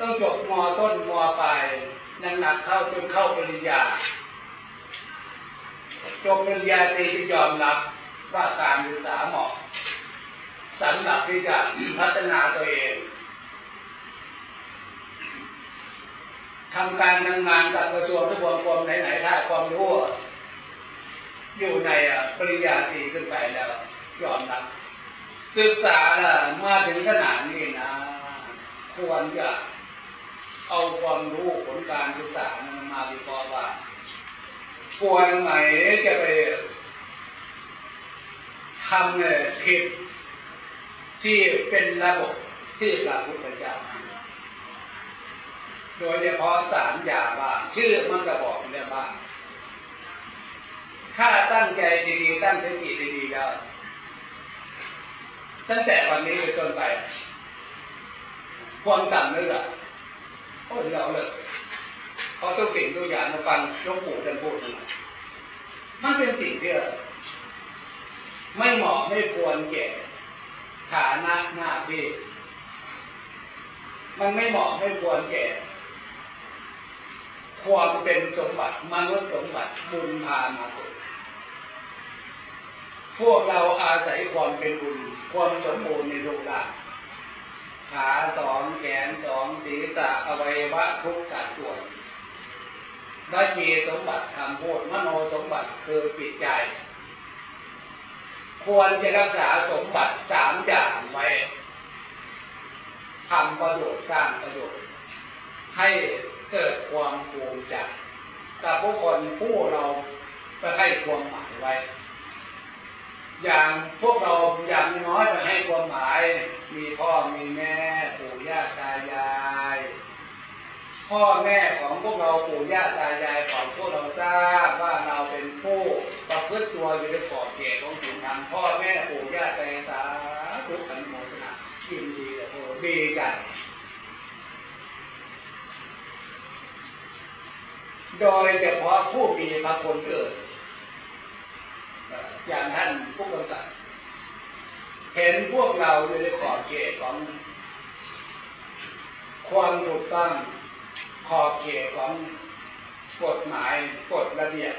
ต้องจบมต้นมปลายนังหนักเข้าจนเข้าปริญญาจบปริญญาตรีที่ยอมรับว่าการศึกษาเหมาะสำหรับที่จะพัฒนาตัวเองทำการทำงานกับกระทรวงทุกวงกรมไหนๆถ้าความรู้อยู่ในปริญญาตรีขึ้นไปแล้วยอมรับศึกษาล่ะมาถึงขนาดนี้นะ ควรจะ เอาความรู้ผลการศึกษานั้นมาวิเคราะห์ว่าควรไหมจะไปทำเนี่ยผิดที่เป็นระบบที่พระพุทธเจ้าให้โดยเฉพาะสามอย่างบ้างชื่อมันก็บอกเรื่องบ้างถ้าตั้งใจดีๆ ตั้งสติดีๆแล้วตั้งแต่วันนี้เป็นต้นไป ความต่ำนึกอะ โอ้ยเราเลยเขาต้องสิ่งทุกอย่างมาฟังหลวงปู่ท่านพูดมามันเป็นสิ่งที่ไม่เหมาะไม่ควรแก่ฐานะหน้าที่มันไม่เหมาะไม่ควรแก่ความเป็นสมบัติมนุษย์สมบัติบุญพามาเกิดพวกเราอาศัยความเป็นบุญความสมบูรณ์ในโลกาขาสองแขนสอ ศีรษะอวัยวะทุกสัดส่วนวจีสมบัติคำพูดมโนสมบัติคือจิตใจ ควรจะรักษาสมบัติสามอย่างไว้ทำประโยชน์สร้างประโยชน์ให้เกิดความภูมิใจกับผู้คนผู้เราไปให้ความหมายไว้ อย่างพวกเราอย่างน้อยไปให้ความหมาย มีพ่อมีแม่ปู่ย่าตายาย พ่อแม่ของพวกเราปู่ย่าตายายของพวกเราทราบว่าเราเป็นผู้ประพฤติตัวอยู่ในขอบเขตของสิ่งธรรมพ่อแม่ปู่ย่าตายายสาธุอนุโมทนายินดีเลยโอ้ดีใจโดยเฉพาะผู้มีพระคุณเกิดอย่างท่านผู้กำกับเห็นพวกเราอยู่ในขอบเขตของ ความถูกต้อง ขอบเขตของกฎหมายกฎระเบียบ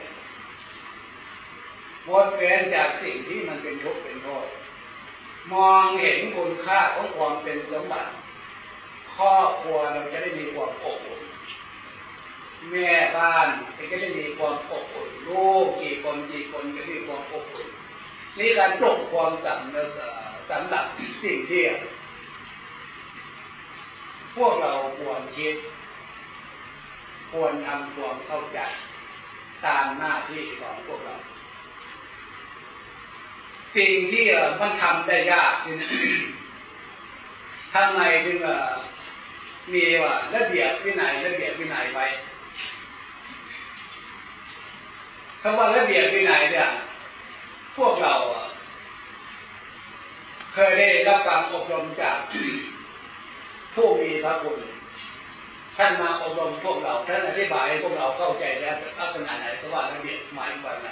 งดเว้นจากสิ่งที่มันเป็นทุกข์เป็นโทษมองเห็นคุณค่าของความเป็นสมบัติครอบครัวเราจะได้มีความอบอุ่นแม่บ้านก็จะมีความอบอุ่นลูกกี่คนกี่คนก็มีความอบอุ่นนี่การปลุกความสำนึกสำหรับสิ่งที่พวกเราควรคิด ควรทำความเข้าใจตามหน้าที่ของพวกเรา สิ่งที่มันทำได้ยากนี่ทำไมถึงมีว่าระเบียบวินัยระเบียบวินัยไว้คำว่าระเบียบวินัยเนี่ยพวกเราเคยได้รับการอบรมจากผู้มีพระคุณ ท่านมาอบรมพวกเราท่านอธิบายให้พวกเราเข้าใจแล้วลักษณะไหนเพระว่าระเบียบหมายว่าไง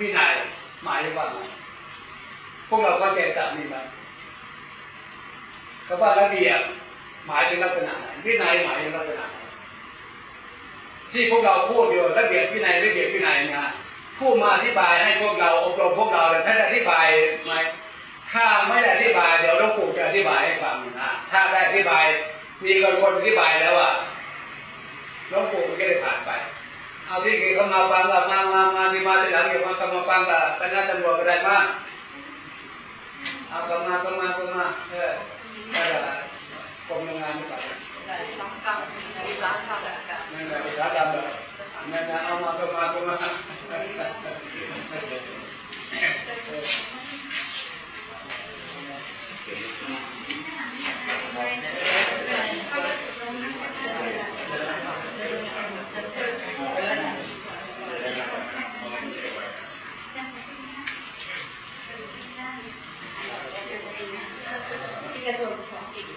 วินัยหมายว่าไงพวกเราเข้าใจตามนี้ไหมคำว่าระเบียบหมายถึงลักษณะไหนวินัยหมายถึงลักษณะไหนที่พวกเราพูดอยู่ระเบียบวินัยระเบียบวินัยนะผู้มาอธิบายให้พวกเราอบรมพวกเราท่านอธิบายไหมถ้าไม่ได้อธิบาย เดี๋ยวหลวงปู่จะอธิบายให้ฟังนะถ้าได้อธิบาย มีคนอธิบายแล้วอะหลวงปู่ก็ได้ผ่านไป เอาที่เขามาฟังกับมามามาที่มาที่หลังอยู่มาก็มาฟังกับคณะตำรวจก็ได้มากเอาก็มาก็มาก็มาเออนั่นแหละกรมงานนี่ก่อนน้องกรรมอุตสาหกรรมนั่นแหละอุตสาหกรรมเลยนั่นแหละเอามาก็มาก็มา ที่กระทรวงของกิจ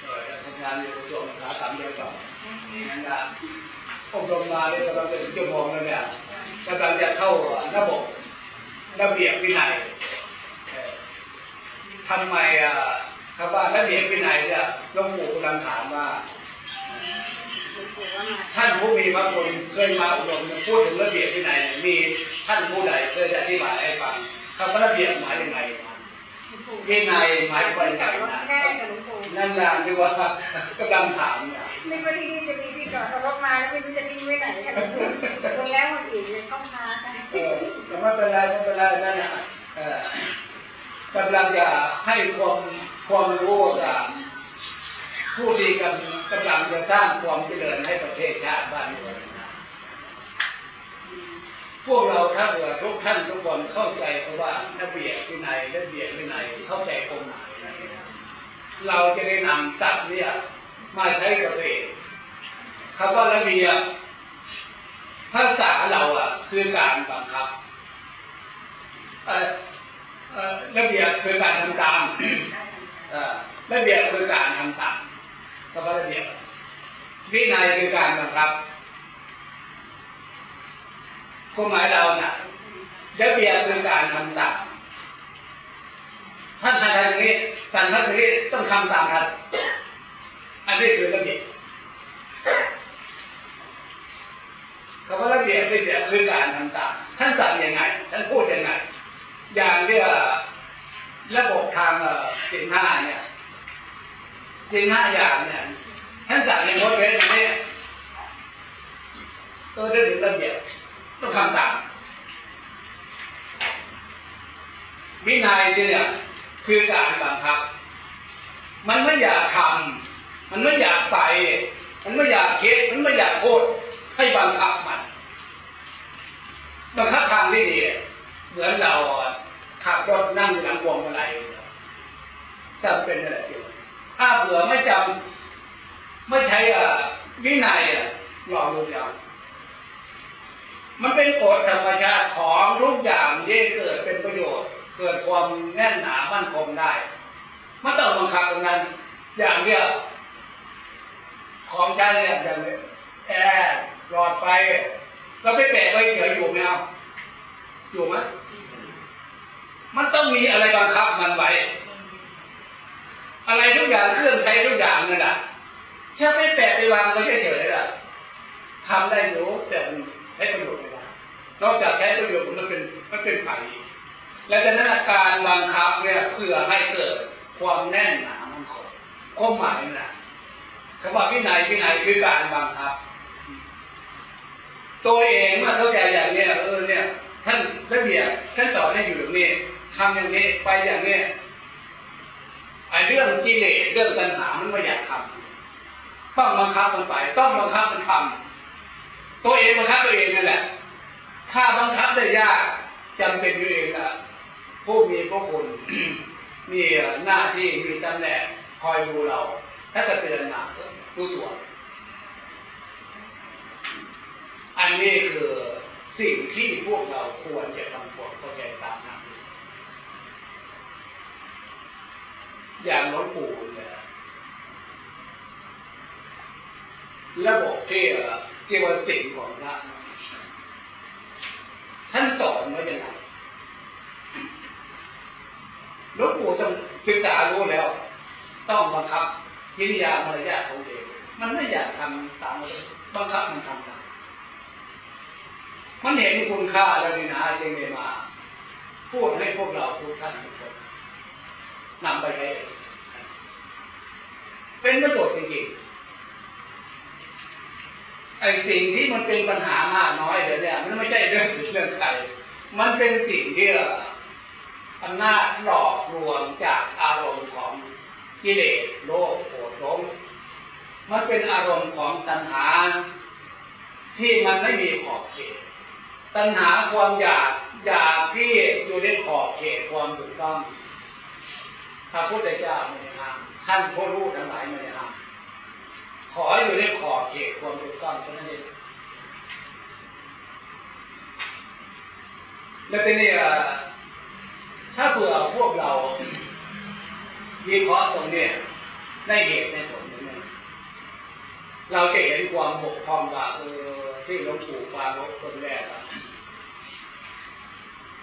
เออทำงานอยู่กระทรวงอุตสาหกรรมเดียวกันนั่นแหละ อบรมมาเนี่ยกำลังจะถึงชั่วโมงแล้วเนี่ยกำลังจะเข้าระบบระเบียบวินัยทำไมอะคำว่าระเบียบวินัยเนี่ยหลวงปู่กำลังถามว่าท่านผู้มีพระคุณเคยมาอบรมพูดถึงระเบียบวินัยมีท่านผู้ใดเคยจะอธิบายให้ฟังคำว่าระเบียบหมายยังไง วินัยหมายถึงนั่นั่นแหละที่ว่ากำลังถามเนี่ยนึกว่าที่นี่จะมีที่จอดรถมาแล้วไม่รู้จะทิ้งไว้ไหนกันหลวงปู่คนแล้วคนอื่นเลยต้องพากันแต่ไม่เป็นไรไม่เป็นไรนั่นนะเออกำลังจะให้ความความรู้กับผู้ที่กำกำลังจะสร้างความเจริญให้ประเทศชาติบ้านเมือง พวกเราถ้าเกิดทุกท่านทุกคนเข้าใจเพราะว่าระเบียบวินัยระเบียบวินัยเข้าใจความหมายนะเราจะได้นำศัพท์เนี่ยมาใช้กับตัวเองคำว่าระเบียบภาษาเราอะ คือการบังคับระเบียบคือการทำตามระเบียบคือการทำตามแล้วก็ระเบียบวินัยคือการบังคับ ความหมายเราน่ะระเบียบคือการทำตามท่านทำอย่างนี้ท่านทำอย่างนี้ต้องทำตามท่านอันนี้คือระเบียบคำว่าระเบียบระเบียบคือการทำตามท่านสั่งยังไงท่านพูดยังไงอย่างที่ว่าระบบทางสินห้าเนี่ยสินห้าอย่างเนี่ยท่านสั่งในงดเว้นอย่างนี้ตัวได้ถึงระเบียบ ต้องทำตามวินัยเนี่ยคือการบังคับ มันไม่อยากทำมันไม่อยากไป มันไม่อยากคิดมันไม่อยากพูดให้บังคับมัน บังคับทางที่ดีเหมือนเราขับรถนั่งอยู่หลังพวงมาลัยจำเป็นอะไรอยู่ถ้าเผื่อไม่จำไม่ใช้อ่วินัยอะลองดูอย่าง มันเป็นกฎธรรมชาติของทุกอย่างที่เกิดเป็นประโยชน์ เกิดความแน่นหนามั่นคงได้มันต้องบังคับตรงนั้น อย่างเดียวของใช้เนี่ยอย่างแอร์หลอดไฟเราไปแปะไว้เฉยอยู่ไหมเอาอยู่ไหมมันต้องมีอะไรบังคับมันไว้อะไรทุกอย่างเครื่องใช้ทุกอย่างนั่นแหละถ้าไม่แปะไปวางไว้เฉยๆล่ะทำได้อยู่แต่ ใช้ประโยชน์ไม่ได้นอกจากใช้ประโยชน์มันเป็นมันเป็นไผ่และจากนั้นการบังคับเนี่ยเพื่อให้เกิดความแน่นหนามันคงความหมายนะคำว่าวินัยวินัยคือการบังคับ ตัวเองเมื่อเข้าใจอย่างเนี้ยเออเนี่ย ท่านระเบียบท่านสอนให้อยู่ตรงนี้ทำอย่างนี้ไปอย่างนี้ไอ้เรื่องกิเลสเรื่องตัณหามันไม่อยากทำต้องบังคับมันไป ต้องบังคับมันทำ ตัวเองบังคับตัวเองนั่นแหละ ถ้าบังคับได้ยากจำเป็นอยู่เองละผู้มีพระคุณมีหน้าที่มีตำแหน่งคอยดูเราถ้ากระเตือนหนักรู้ตัว อันนี้คือสิ่งที่พวกเราควรจะทำควรเข้าใจตามนั้นอย่างหลวงปู่เนี่ยระบบที่ เกี่ยวกับสิ่งของพระท่านสอนไว้ยังไงหลวงปู่ต้องศึกษารู้แล้ว ต้องบังคับกิริยามารยาทของเด็กมันไม่อยากทำตามบังคับมันทำตามมันเห็นคุณค่าแล้วนี่นะจึงได้มา พูดให้พวกเราทุกท่านทุกคนนำไปใช้เป็นประโยชน์จริงๆ ไอ้สิ่งที่มันเป็นปัญหามากน้อยเดี๋ยวนี้มันไม่ใช่เรื่องเรื่องใครมันเป็นสิ่งที่อำนาจหลอกลวงจากอารมณ์ของกิเลสโลภโกรธหลงมันเป็นอารมณ์ของตัณหา ที่มันไม่มีขอบเขต ตัณหาความอยากอยากที่อยู่ในขอบเขตความถูกต้องพระพุทธเจ้าไม่ได้ห้ามท่านผู้รู้ทั้งหลายไม่ได้ห้าม ขออยู่ในขอบเขตความถูกต้องเท่านั้นเองแล้วทีนี้ถ้าเผื่อพวกเราวิเคราะห์ตรงนี้ในเหตุในผลนี้เราจะเห็นความบกพร่องว่าเออที่หลวงปู่ปาลบคนแรกอะ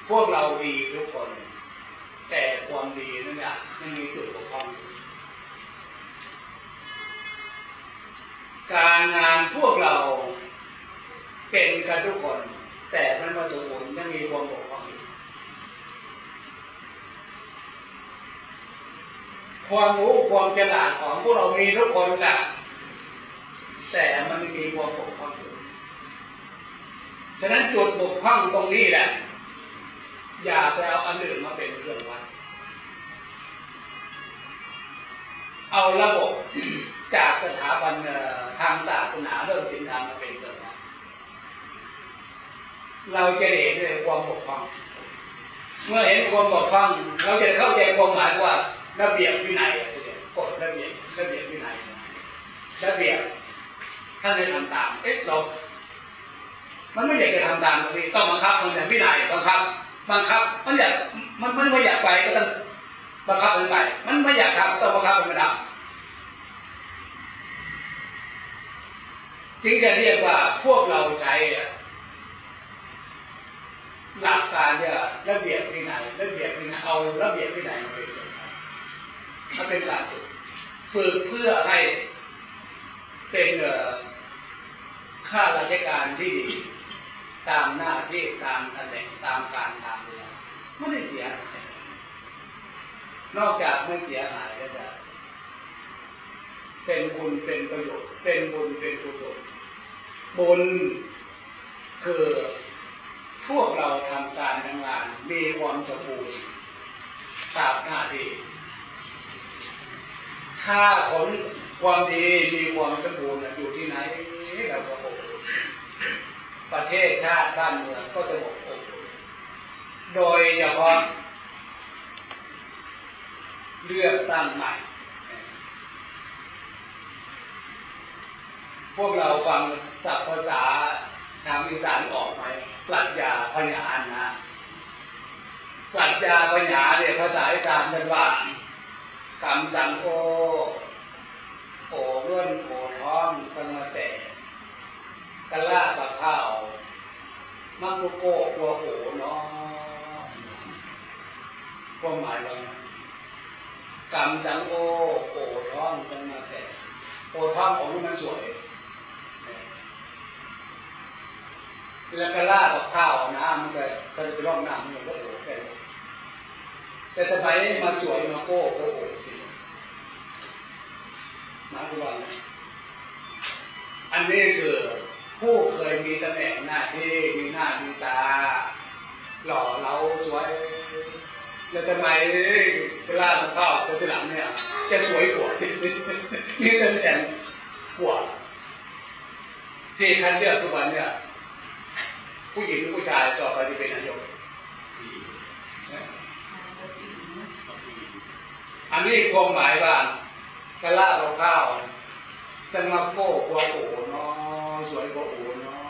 พวกเราดีทุกคน แต่ความดีนั่นแหละมันมีจุดบกพร่อง การงานพวกเราเป็นกันทุกคน แต่มันมาสมบูรณ์ยังมีความบกพร่องความรู้ความฉลาดของพวกเรามีทุกคนแหละแต่มันมีความบกพร่องอยู่ฉะนั้นจุดบกพร่องตรงนี้แหละ อย่าไปเอาอันอื่นมาเป็นเครื่องวัด เอาระบบจากสถาบันทางศาสนาเรื่องศีลธรรมมาเป็นเครื่องวัดเราจะเห็นเลยความบกพร่อง เมื่อเห็นความบกพร่อง เราจะเข้าใจความหมายว่าระเบียบวินัยกฎระเบียบระเบียบวินัยระเบียบท่านได้ทำตาม เอ๊ะเรา มันไม่อยากจะทำตามตรงนี้ต้องบังคับมันอย่างวินัยบังคับบังคับ มันอยากมันมันไม่อยากไปก็ต้อง บังคับมันไป มันไม่อยากทำต้องบังคับมันไปทำจึงจะเรียกว่าพวกเราใช้หลักการเนี่ยระเบียบวินัยระเบียบวินัยเอาระเบียบวินัยมาเป็นส่วนสำคัญมันเป็นการฝึกฝึกเพื่อให้เป็นข้าราชการที่ดีตามหน้าที่ตามตำแหน่งตามการตามเวลาไม่ได้เสีย นอกจากไม่เสียหายแล้วจะเป็นคุณเป็นประโยชน์ เป็นบุญเป็นกุศลบุญคือพวกเราทำการทำงาน มีความสมบูรณ์ตามหน้าที่ถ้าผลความดีมีความสมบูรณ์อยู่ที่ไหนเราก็อบอุ่นประเทศชาติบ้านเมืองก็จะอบอุ่นโดยเฉพาะ เลือกตั้งใหม่ พวกเราฟังศัพท์ภาษาทางอีสานออกไหมปรัชญาพญานนะปรัชญาพญาเนี่ยภาษาอีสานเป็นว่ากำจังโอโอเงื่อนโอท้องสมแต่กะล่าปะข้ามักโกโก้ตัวโอเนาะความหมายว่า กำจังโอโอท้องสมาแต่โอท้องของมันสวยแล้วก็ลากับข้าวน้ำมันก็ก็จะร่องน้ำมันก็โอ้แค่แต่สมัยมาสวยมาโก้ก็โอ้จริงหมายความว่าอันนี้คือผู้เคยมีตำแหน่งหน้าที่มีหน้ามีตา หล่อเราสวย แล้วทำไมเวลาเข้าตัวที่หลังเนี่ยจะสวยกว่านี่ตำแหน่งกว่าที่คัดเลือกทุกวันเนี่ย ผู้หญิงหรือผู้ชายต่อไปจะเป็นนายกอันนี้ความหมายว่ากะลาเราข้าวสมาโก้กว่าโอ้เนาะสวยกว่าโอ้เนาะ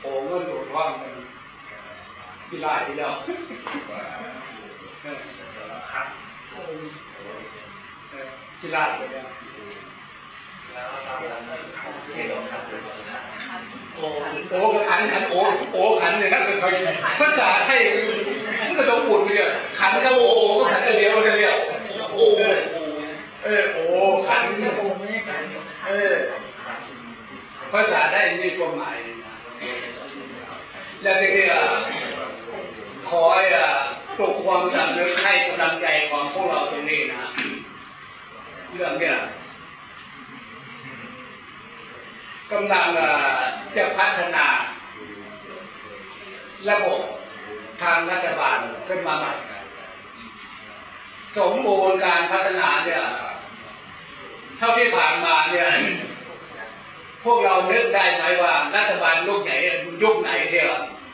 โอ้เงินโดดว่างกัน ที่ไล่ที่แล้วเออครับเออที่ไล่ไปแล้วแล้วโอ้โอ้ขันขันโอ้โอ้ขันเนี่ยนั่นคือใครภาษาไทยมันก็ต้องปุ่นไปเนี่ยขันก็โอ้โอ้ก็ขันเดียวเดียวโอ้เออโอ้ขันโอ้ไม่ได้การเออภาษาได้มีความหมายแล้วทีนี้ ขอให้ปลุกความสำนึกให้กำลังใจของพวกเราตรงนี้นะ เรื่องเนี้ยกำลังจะพัฒนา ระบบทางรัฐบาลขึ้นมาใหม่ สมบูรณ์การพัฒนาเนี่ยเท่าที่ผ่านมาเนี่ยพวกเรานึกได้ไหมว่ารัฐบาลยุคไหนยุคไหนเนี่ย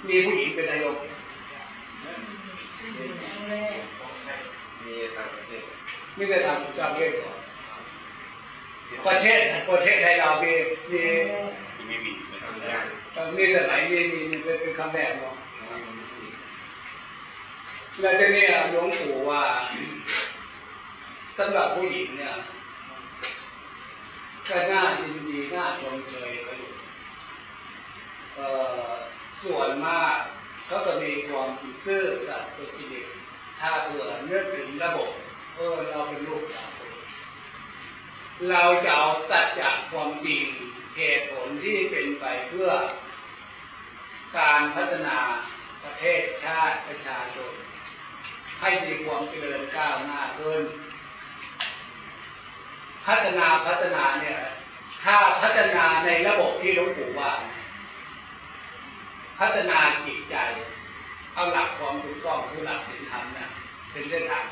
มีผู้หญิงเป็นนายก มีต่างประเทศ ไม่ได้ทำจำเล่นก่อนประเทศประเทศไทยเรามีมีไม่มีไม่ทำได้มีสมัยมีมีมีเป็นเป็นคำแรกเนาะแล้วทีนี้หลวงปู่ว่าสำหรับผู้หญิงเนี่ยก็น่ายินดีน่าชมเชยเขาอยู่ส่วนมากเขาก็มีความซื่อสัตย์สุจริตถ้าเผื่อนึกถึงระบบ ออเราเป็นลูกสาเราจะเอาสัจจะความจริงเหตุผลที่เป็นไปเพื่อ การพัฒนาประเทศชาติประชาชนให้มีความเจริญก้าวหน้าขึ้น พัฒนาพัฒนาเนี่ย ถ้าพัฒนาในระบบที่หลวงปู่ว่า พัฒนาจิตใจ เอาหลักความถูกต้องคือหลักศีลธรรมนะเป็นเส้นทาง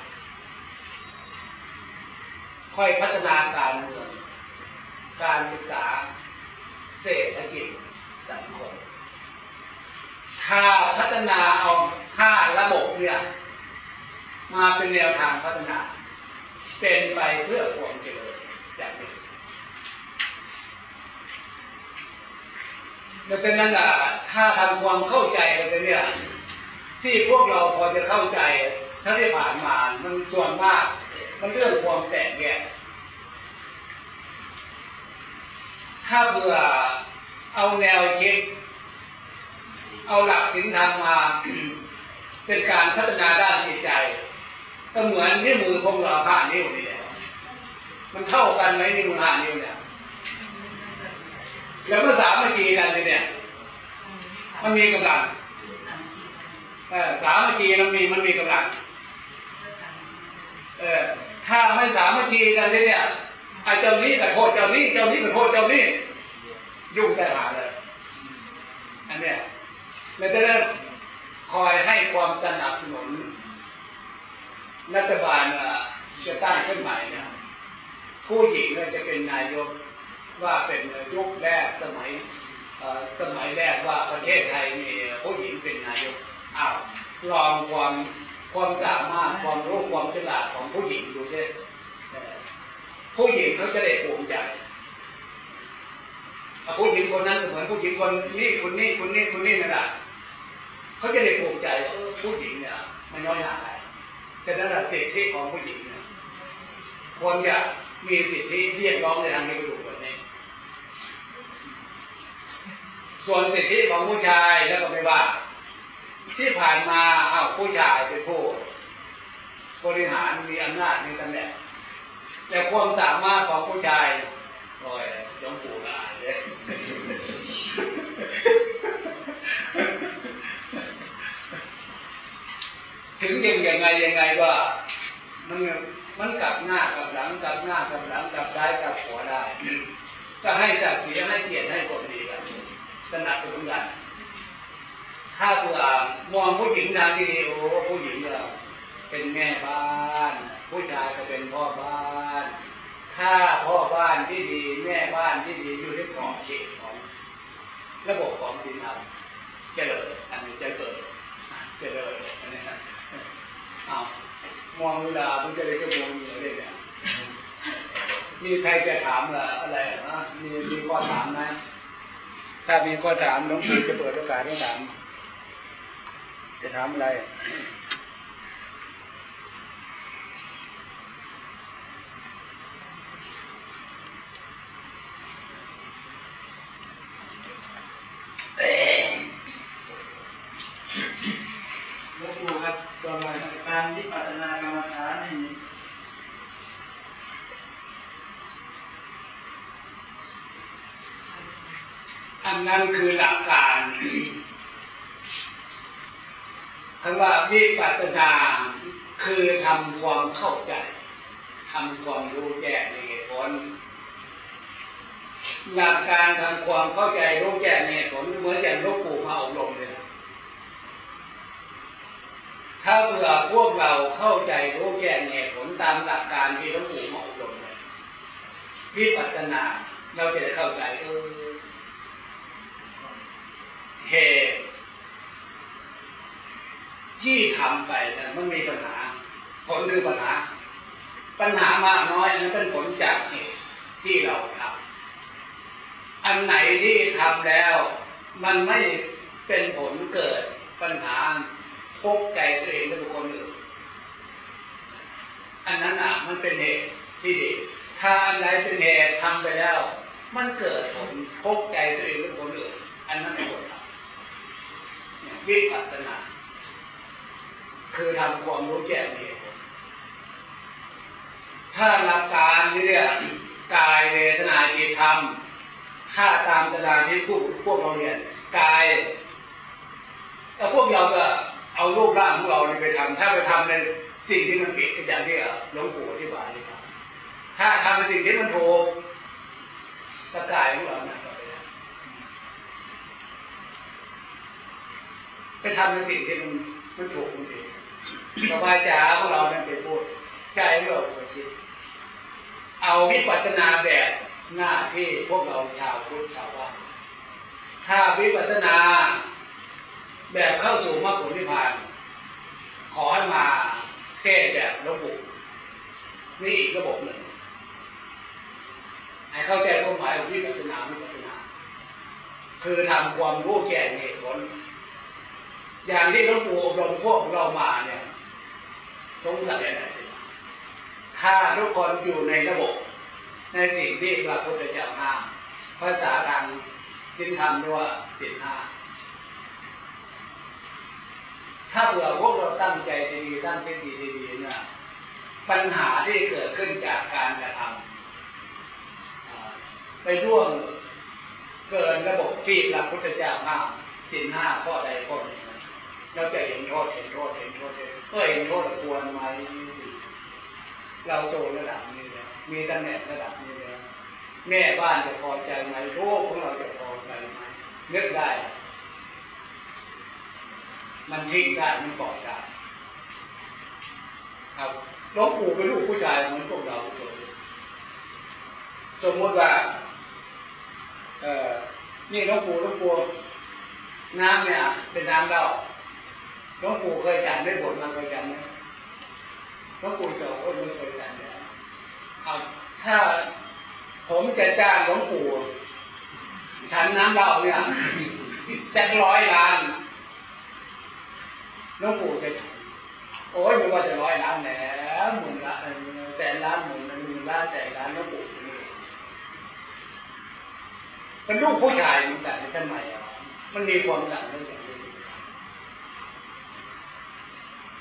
ค่อยพัฒนาการเมืองการศึกษาเศรษฐกิจสังคมถ้าพัฒนาเอาห้าระบบเนี่ยมาเป็นแนวทางพัฒนา เป็นไปเพื่อความเจริญจากนี้ดังนั้นอะถ้าทำความเข้าใจกันเนี่ยที่พวกเราพอจะเข้าใจทั้งที่ผ่านมามันส่วนมาก มันเรื่องความแตกแยกถ้าเผื่อเอาแนวคิด เอาหลักศีลธรรมมา เป็นการพัฒนาด้านจิตใจ ก็เหมือนที่มือพวกเราผ่านนิ้วนี่แหละมันเท่ากันไหมนิ้วห้านิ้วเนี่ย แล้วก็สาเมัคคีกันเลยเนี่ย มันมีกำลังเออสามัคคีมันมีมันมีกำลัง เออ ถ้าไม่สามัคคีกันเลยเนี่ยไอ้เจ้านี้กับโทษเจ้านี้เจ้านี้กับโทษเจ้านี้ยุ่งแต่หาเลย อันเนี้ยแล้วจะได้คอยให้ความสนับสนุนรัฐบาลจะตั้งขึ้นใหม่นะผู้หญิงจะเป็นนายกว่าเป็นยุคแรกสมัยสมัยแรกว่าประเทศไทยมีผู้หญิงเป็นนายกอ้าวลองความ ความสามารถความรู้ความฉลาดของผู้หญิงดูดิเอ่ผู้หญิงเขาจะได้ภูมิใจผู้หญิงคนนั้นเหมือนผู้หญิงคนนี้คนนี้คนนี้คนนี้นั่นแหละเขาจะได้ภูมิใจว่าผู้หญิงเนี่ยไม่น้อยหน้าใครฉะนั้นน่ะสิทธิของผู้หญิงเนี่ยควรจะมีสิทธิเรียกร้องในทางนี้ไปดูแบบนี้ส่วนสิทธิของผู้ชายแล้วก็ไม่ว่า ที่ผ่านมา ผู้ชายเป็นผู้บริหารมีอำนาจมีตำแหน่งแต่ความสามารถของผู้ชายโอยยหลวงปู่ก็านเลยถึงยังยังไงยังไงว่ามันมันกลับหน้ากลับหลังกลับหน้ากลับหลังกลับซ้ายกลับขวาได้ก็ให้จักเสียให้เกียรติให้กดดีกันสนับสนุนกัน ถ้าเผื่อมองผู้หญิงทางที่ดีโอ้ผู้หญิงก็เป็นแม่บ้าน ผู้ชายก็เป็นพ่อบ้าน ถ้าพ่อบ้านที่ดีแม่บ้านที่ดีอยู่ในกรอบเขตของ ระบบของสินธรรมเจริญอันนี้จะเกิดเจริญอันนี้นะเอามองเวลามันจะได้ชั่วโมงอยู่เลยเนี่ยมีใครจะถามละอะไรนะมีมีข้อถามไหมถ้ามีข้อถามหลวงปู่จะเปิดโอกาสให้ถาม จะถามอะไร หลวงปู่ครับตัวมาการวิปัสสนากรรมฐานนี่ อันนั้นคือหลักการคำว่าวิปัสสนา คือทำความเข้าใจทำความรู้แจ้งในเหตุผลหลักการทำความเข้าใจรู้แจ้งในเหตุผลเหมือนอย่างลูกปู่มาอบรมเลยถ้าเผื่อพวกเราเข้าใจรู้แจ้งในเหตุผลตามหลักการที่ลวงปู่มาอบรมเลยวิปัสสนาเราจะได้เข้าใจเออเหตุที่ทำไปนะมันมีปัญหา ผลคือปัญหา ปัญหามากน้อยอันนั้นเป็นผลจากเหตุที่เราทำอันไหนที่ทำแล้ว มันไม่เป็นผลเกิดปัญหาทุกข์ใจตัวเองและบุคคลอื่นอันนั้นอะมันเป็นเหตุที่ดีถ้าอันใดเป็นเหตุทำไปแล้ว มันเกิดผลทุกข์ใจตัวเองและบุคคลอื่นอันนั้นไม่ควรทำวิปัสสนา คือทำความรู้แจ้งเหตุ ถ้าหลักการนี่เรียกกายเวทนาจิตธรรมถ้าตามตารางที่พวกพวกเราเรียนกายแต่พวกเราก็เอารูปร่างของเราไปทำถ้าไปทำในสิ่งที่มันผิดก็อย่างที่หลวงปู่อธิบายนี่ครับถ้าทำในสิ่งที่มันถูกก็กายของเราเนี่ยไปทำไปทำในสิ่งที่มันมันถูกมันผิดสบายใจของเราเนี่ยไปพูดใจเราไปคิด เอาวิปัสสนาแบบหน้าที่พวกเราชาวพุทธชาวบ้านถ้าวิปัสสนาแบบเข้าสู่มรรคผลนิพพาน ขอให้มาแก้แบบระบุนี่อีกระบบหนึ่งให้เข้าใจความหมายของวิปัสสนาวิปัสสนา คือทำความรู้แจ้งเหตุผล อย่างที่หลวงปู่อบรมพวกเรามาเนี่ยสงสัยอะไร ถ้าทุกคนอยู่ในระบบ ในสิ่งที่พระพุทธเจ้าห้ามภาษาทางสินธรรมเรียกว่าสินห้าถ้าเผื่อพวกเราตั้งใจดีตั้งใจดีๆเนี่ยปัญหาที่เกิดขึ้นจากการกระทำไปร่วงเกินระบบที่พระพุทธเจ้าห้ามสินห้าข้อใดข้อหนึ่งเราจะเห็นโทษเห็นโทษเห็นโทษเห็นก็เห็นโทษควรไหม เราโตระดับนี้แล้ว มีตำแหน่งระดับนี้แล้ว แม่บ้านจะพอใจไหมลูกของเราจะพอใจไหมนึกได้ มันทิ้งได้มันปล่อยได้ครับหลวงปู่เป็นลูกผู้ชายเหมือนพวกเราทุกคนสมมติว่า เอ่อ นี่หลวงปู่หลวงปู่น้ำเนี่ย เป็นน้ำเหล้าหลวงปู่เคยฉันได้ผลมาเคยฉันไหม หลวงปู่เจ้าคนไม่เคยฉันเนี่ยเอาถ้าผมจะจ้างหลวงปู่ฉันน้ำเหล้าเนี่ยจะร้อยล้านหลวงปู่จะโอ้ยไม่ว่าจะร้อยล้านแหล้วหมื่นล้านแสนล้านหมื่นหมื่นล้านแสนล้านหลวงปู่นี่เป็นลูกผู้ชายเหมือนกันในท่านใหม่มันมีความต่างเรื่องอย่างนี้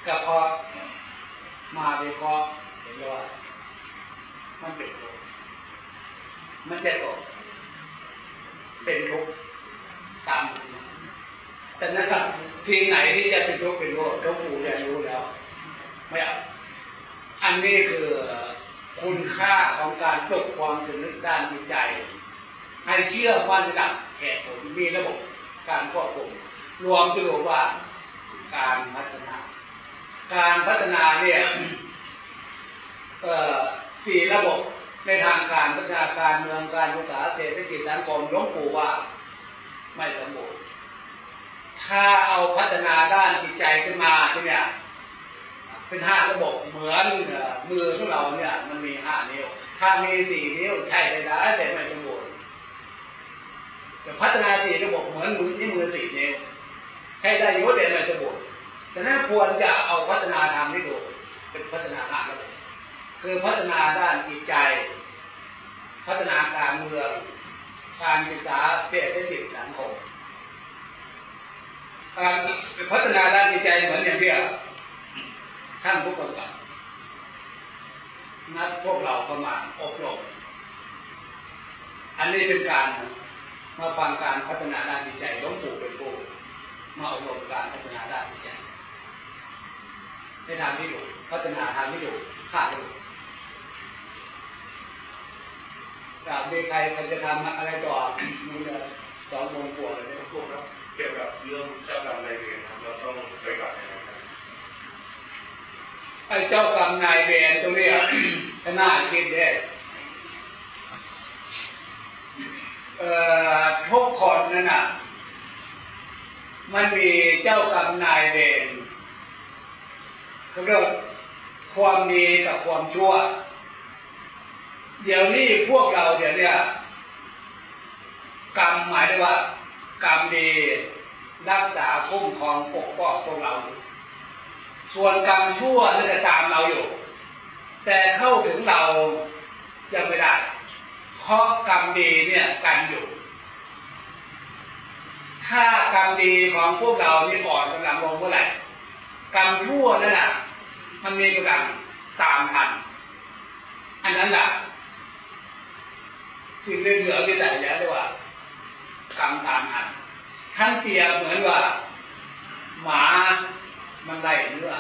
ก็พอ มาวิเคราะห์เห็นว่า มันเป็นทุกข์มันจะตกเป็นทุกข์ตามแต่นะครับทีไหนที่จะเป็นทุกข์เป็นโทษหลวงปู่จะรู้แล้ว ไม่เอาอันนี้คือคุณค่าของการปลุกความถึงนึกด้านจิตใจ ให้เชื่อมั่นหลักเหตุผลมีระบบการควบคุมรวมสรุปว่าการพัฒนา การพัฒนาเนี่ยสี่ระบบในทางการพัฒนาการเมืองการศึกษาเศรษฐกิจสังคมลวงปู่ว่าไม่สมบูรณ์ถ้าเอาพัฒนาด้านจิตใจขึ้นมาที่เนี่ยเป็นห้าระบบเหมือนมือของเราเนี่ย มันมีห้านิ้ว ถ้ามีสี่นิ้วใช่ได้ได้แต่ไม่สมบูรณ์แต่พัฒนาสี่ระบบเหมือนมือนี่มือสี่นิ้วให้ได้อยุแต่ไม่สมบูรณ์ แต่นั้นควรจะเอาพัฒนาทางที่ถูเป็นพัฒนาห้าระบบคือพัฒนาด้านจิตใจ พัฒนาการเมืองการศึกษาเศรษฐกิจสังคมการพัฒนาด้านจิตใจเหมือนอย่างที่ท่านผู้กำกับนัดพวกเราเข้ามาอบรม อันนี้เป็นการมาฟังการพัฒนาด้านจิตใจหลวงปู่เป็นผู้มาอบรมการพัฒนาด้านจิตใจ ในทางที่ถูกพัฒนาทางที่ถูกข้าถูกกราบมีใครใครจะทำอะไรต่อมันจะสองโมงกว่าเลยพวกครับเกี่ยวกับเรื่องเจ้ากรรมนายเวรครับเราต้องไปก่อนยังไงครับไอ้เจ้ากรรมนายเวรตรงเนี้ยน่าคิดเด้เอ่อทุกคนนั่นน่ะ มันมีเจ้ากรรมนายเวร เขาเรียกความดีกับความชั่ว เดี๋ยวนี้พวกเราเดี๋ยวนี้กรรมหมายถึงว่า กรรมดีรักษาคุ้มครองปกป้องพวกเรา ส่วนกรรมชั่วนั่นจะตามเราอยู่ แต่เข้าถึงเรายังไม่ได้ เพราะกรรมดีเนี่ยกันอยู่ ถ้ากรรมดีของพวกเรานี่อ่อนกำลังลงเมื่อไหร่ กรรมชั่วนั่นน่ะ มันมีกำลังตามทัน อันนั้นแหละสิ่องเหลือๆวิสัยแล้วเรียกว่ากรรมตามทันท่านเปรียบเหมือนว่า หมามันไล่เนื้อ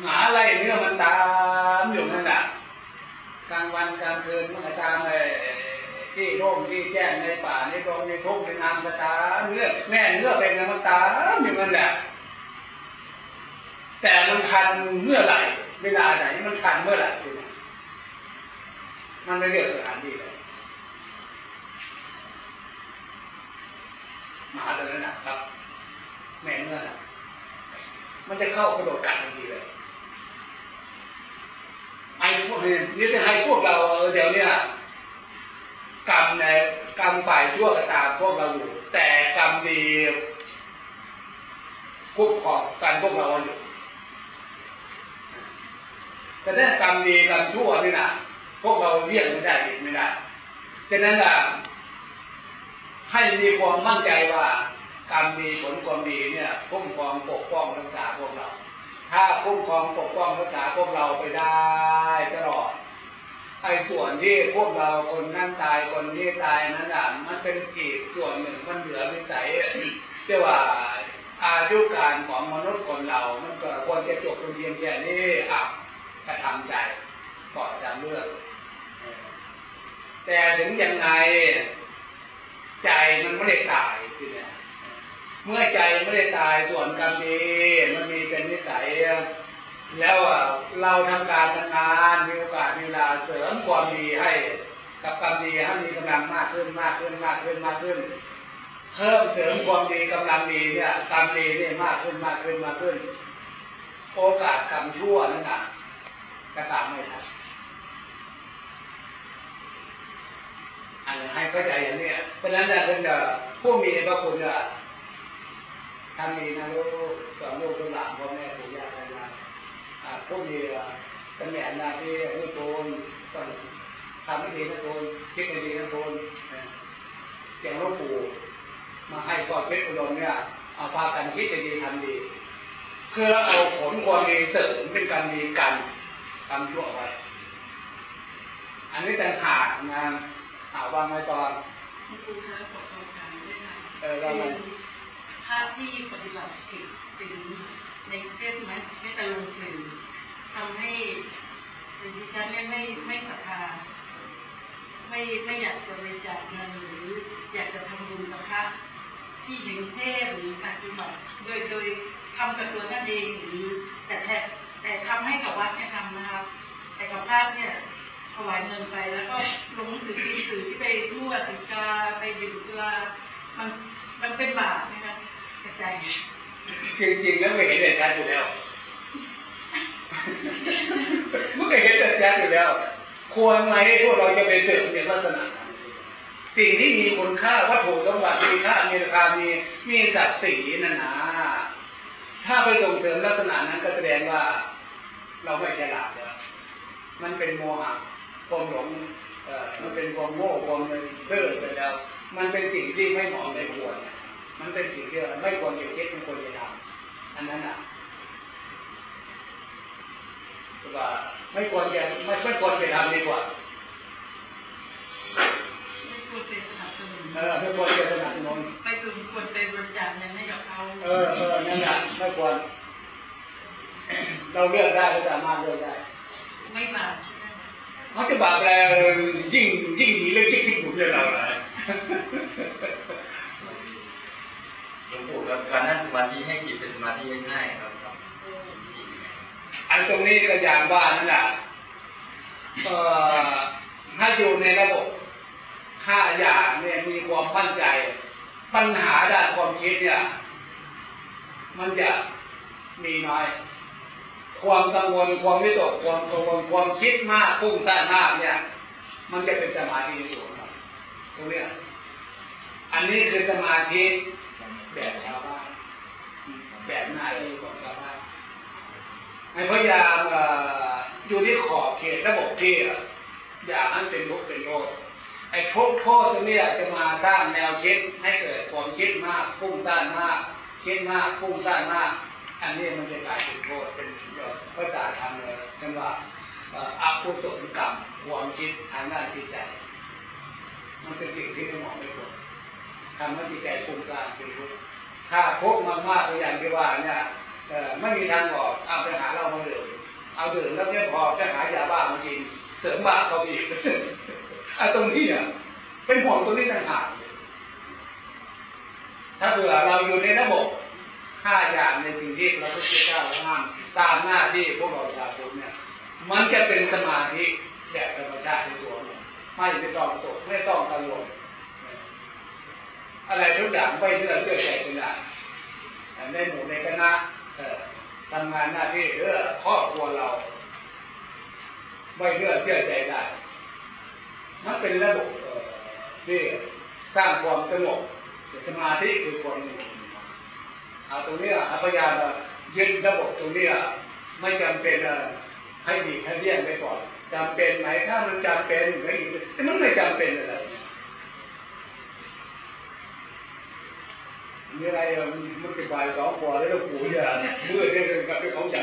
หมาไล่เนื้อมันตามอยู่นั่นแหละกลางวันกลางคืนมันก็ตามไปที่ร่มที่แจ้งในป่าในตรงในทุ่งในน้ำก็ตามเนื้อแม่เนื้อเป็นไงมันตามอยู่นั่นแหละ แต่มันคันเมื่อไหร่ เวลาไหนมันคันเมื่อไหร่มันไม่เลือกสถานที่เลยหมาตัวนั้นนะครับ แม่เมื่อมันจะเข้ากระโดดกัดทันทีเลยไอ้พวกนี้นี่จะให้พวกเราเออเดี๋ยวเนี้ยกรรมในกรรมฝ่ายชั่วก็ตามพวกเราอยู่ แต่กรรมดีคุ้มครองกันพวกเราอยู่ แต่ถ้ากรรมดีกรรมชั่วนี่นะพวกเราเลี่ยงไม่ได้หลีกไม่ได้ฉะนั้นล่ะให้มีความมั่นใจว่ากรรมดีผลความดีเนี่ยคุ้มครองปกป้องรักษาพวกเรา ถ้าคุ้มครองปกป้องรักษาพวกเราไปได้ตลอดไอ้ส่วนที่พวกเราคนนั้นตายคนนี้ตายนั้นอะมันเป็นอีกส่วนหนึ่งมันเหลือวิสัยเรียกว่าอายุการของมนุษย์คนเรา มันก็ควรจะจบลงเพียงแค่นี้อะ กระทำใจก่อนจะเลือก แต่ถึงยังไงใจมันไม่ได้ตายทีเนี้ยเมื่อใจไม่ได้ตายส่วนกรรมดีมันมีเป็นนิสัยแล้วเราทำการทำงานมีโอกาสมีเวลาเสริมความดีให้ กับกรรมดีให้มีกำลังมากขึ้นมากขึ้นมากขึ้นมากขึ้น เพิ่มเสริมความดีกำลังดีเนี่ยกรรมดีเนี่ยมากขึ้นมากขึ้นมากขึ้น โอกาสกรรมชั่วนั่นน่ะ ก็ตามไม่ทันอันให้เข้าใจอย่างนี้เพราะฉะนั้นเนี่ยเป็นผู้มีพระคุณจะทำดีนะลูกสอนลูกสอนหลานพ่อแม่ปู่ย่าตายายผู้มีตำแหน่งหน้าที่ลูกโกนต้องทำให้ดีนะโกนคิดให้ดีนะโกนอย่างลูกปู่มาให้ก่อนเพชรอุดมเนี่ยเอาพากันคิดให้ดีทำดี เพื่อเอาผลความดีเสริมเป็นการดีกัน ทำชั่วไว้ อันนี้ต่างหากนะถามว่าไงตอนคุณครูคะขอคำถามด้วยค่ะเออว่ามาภาพที่ปฏิบัติผิดสิ่งในเฟซไหมไม่แต่ลงสื่อทำให้ดิฉันเนี่ยไม่ไม่ศรัทธาไม่ไม่อยากจะบริจาคเงินหรืออยากจะทำบุญกับพระที่อยู่กรุงเทพหรือต่างจังหวัดโดยโดยทำกับตัวท่านเองหรือแต่แต่ แต่ทำให้กับวัดเนี่ยทำนะครับแต่กับพระเนี่ยถวายเงินไปแล้วก็ลงหนังสือพิมพ์สื่อที่ไปรั่วสิกาไปดื่มสุรามันมันเป็นบาปนะคะกระจายจริงๆแล้วไม่เห็นแต่ชัดอยู่แล้วมันก็เห็นแต่ชัดอยู่แล้ว ควรไหมพวกเราจะไปเสริมในลักษณะนั้นสิ่งที่มีคุณค่าวัตถุสมบัติมีค่ามีราคามีมีศักดิ์ศรีนั่นนะ ถ้าไปส่งเสริมลักษณะนั้นก็แสดงว่า เราไม่ฉลาดแล้วมันเป็นโมหะความหลงเอ่อมันเป็นความโง่ความเสื่อไปแล้ว มันเป็นสิ่งที่ไม่เหมาะไม่ควรมันเป็นสิ่งที่ไม่ควรจะคิดไม่ควรจะทำอันนั้นอะว่าไม่ควรจะไม่ไม่ควรจะทำดีกว่าไม่ควรไปสนับสนุนเออไม่ควรจะสนับสนุนไม่ควรไปบริจาคเงินให้กับ เขาเออเออนั่นแหละไม่ควร เราเลือกได้เราสามารถเลือกได้ ไม่บาปใช่ไหมคะเขาจะบาปอะไรยิ่งยิ่งดีเลยยิ่งผิดบุญเลยเราเลยหลวงปู่ครับการนั่งสมาธิให้จิตเป็นสมาธิง่ายๆครับครับอันตรงนี้ก็อย่างว่านั่นแหละเอ่อถ้าอยู่ในระบบห้าอย่างเนี่ยมีความมั่นใจ ปัญหาด้านความคิดเนี่ย มันจะมีน้อย ความกังวลความวิตกความกังวลความคิดมากฟุ้งซ่านมากเนี่ย มันจะเป็นสมาธิสูงครับตรงเนี้อันนี้คือสมาธิแบบชาวบ้านแบบหน้าที่ของชาวบ้านให้พยายามอ่ออยู่ที่ขอบเขตระบบที่อย่าให้เป็นทุกข์เป็นโทษไอ้ทุกข์โทษตรงนี้จะมาสร้างแนวคิดให้เกิดความคิดมากฟุ้งซ่านมาก คิดมากฟุ้งซ่านมาก อันนี้มันจะกลายเป็นโทษเป็นพระจาทำเลยกันว่าอ่ออกุศลกรรมความคิดทางด้านจิตใจ มันเป็นสิ่งที่ไม่เหมาะไม่ควรทำให้จิตใจฟุ้งซ่านเป็นทุกข์ถ้าทุกข์มากๆตัวอย่างที่ว่าเนี่ยไม่มีทางออกเอาไปหาเรามาดื่มเอาดื่มแล้วเนี่ยพอจะหายาบ้ามากินเสริมบาเขาอีกไอ้ตรงนี้เนี่ยเป็นห่วงตรงนี้ต่างหาก ถ้าเผื่อเราอยู่ในระบบห้าอย่างในสิ่งที่พระพุทธเจ้าห้ามตามหน้าที่พวกเราชาวพุทธเนี่ย มันจะเป็นสมาธิแบบธรรมชาติในตัวมันไม่ไม่ต้องตกไม่ต้องกังวลอะไรทุกอย่างไม่เชื่อเชื่อใจกันได้แต่ในหมู่ในคณะทำงานหน้าที่เพื่อครอบครัวเรา ไม่เชื่อเชื่อใจได้ มันเป็นระบบที่สร้างความสงบ สมาธิคือความสงบเอาตรงนี้ยพยายามยึดระบบตรงนี้ไม่จำเป็นให้ดีให้เลี่ยงไปก่อนจำเป็นไหมถ้ามันจำเป็นไม่มันไม่จำเป็นอะไรมีอะไรมันเป็นบ่ายสองกว่าแล้วปู่เนี่ยมืดเนี่ยกับเขาใหญ่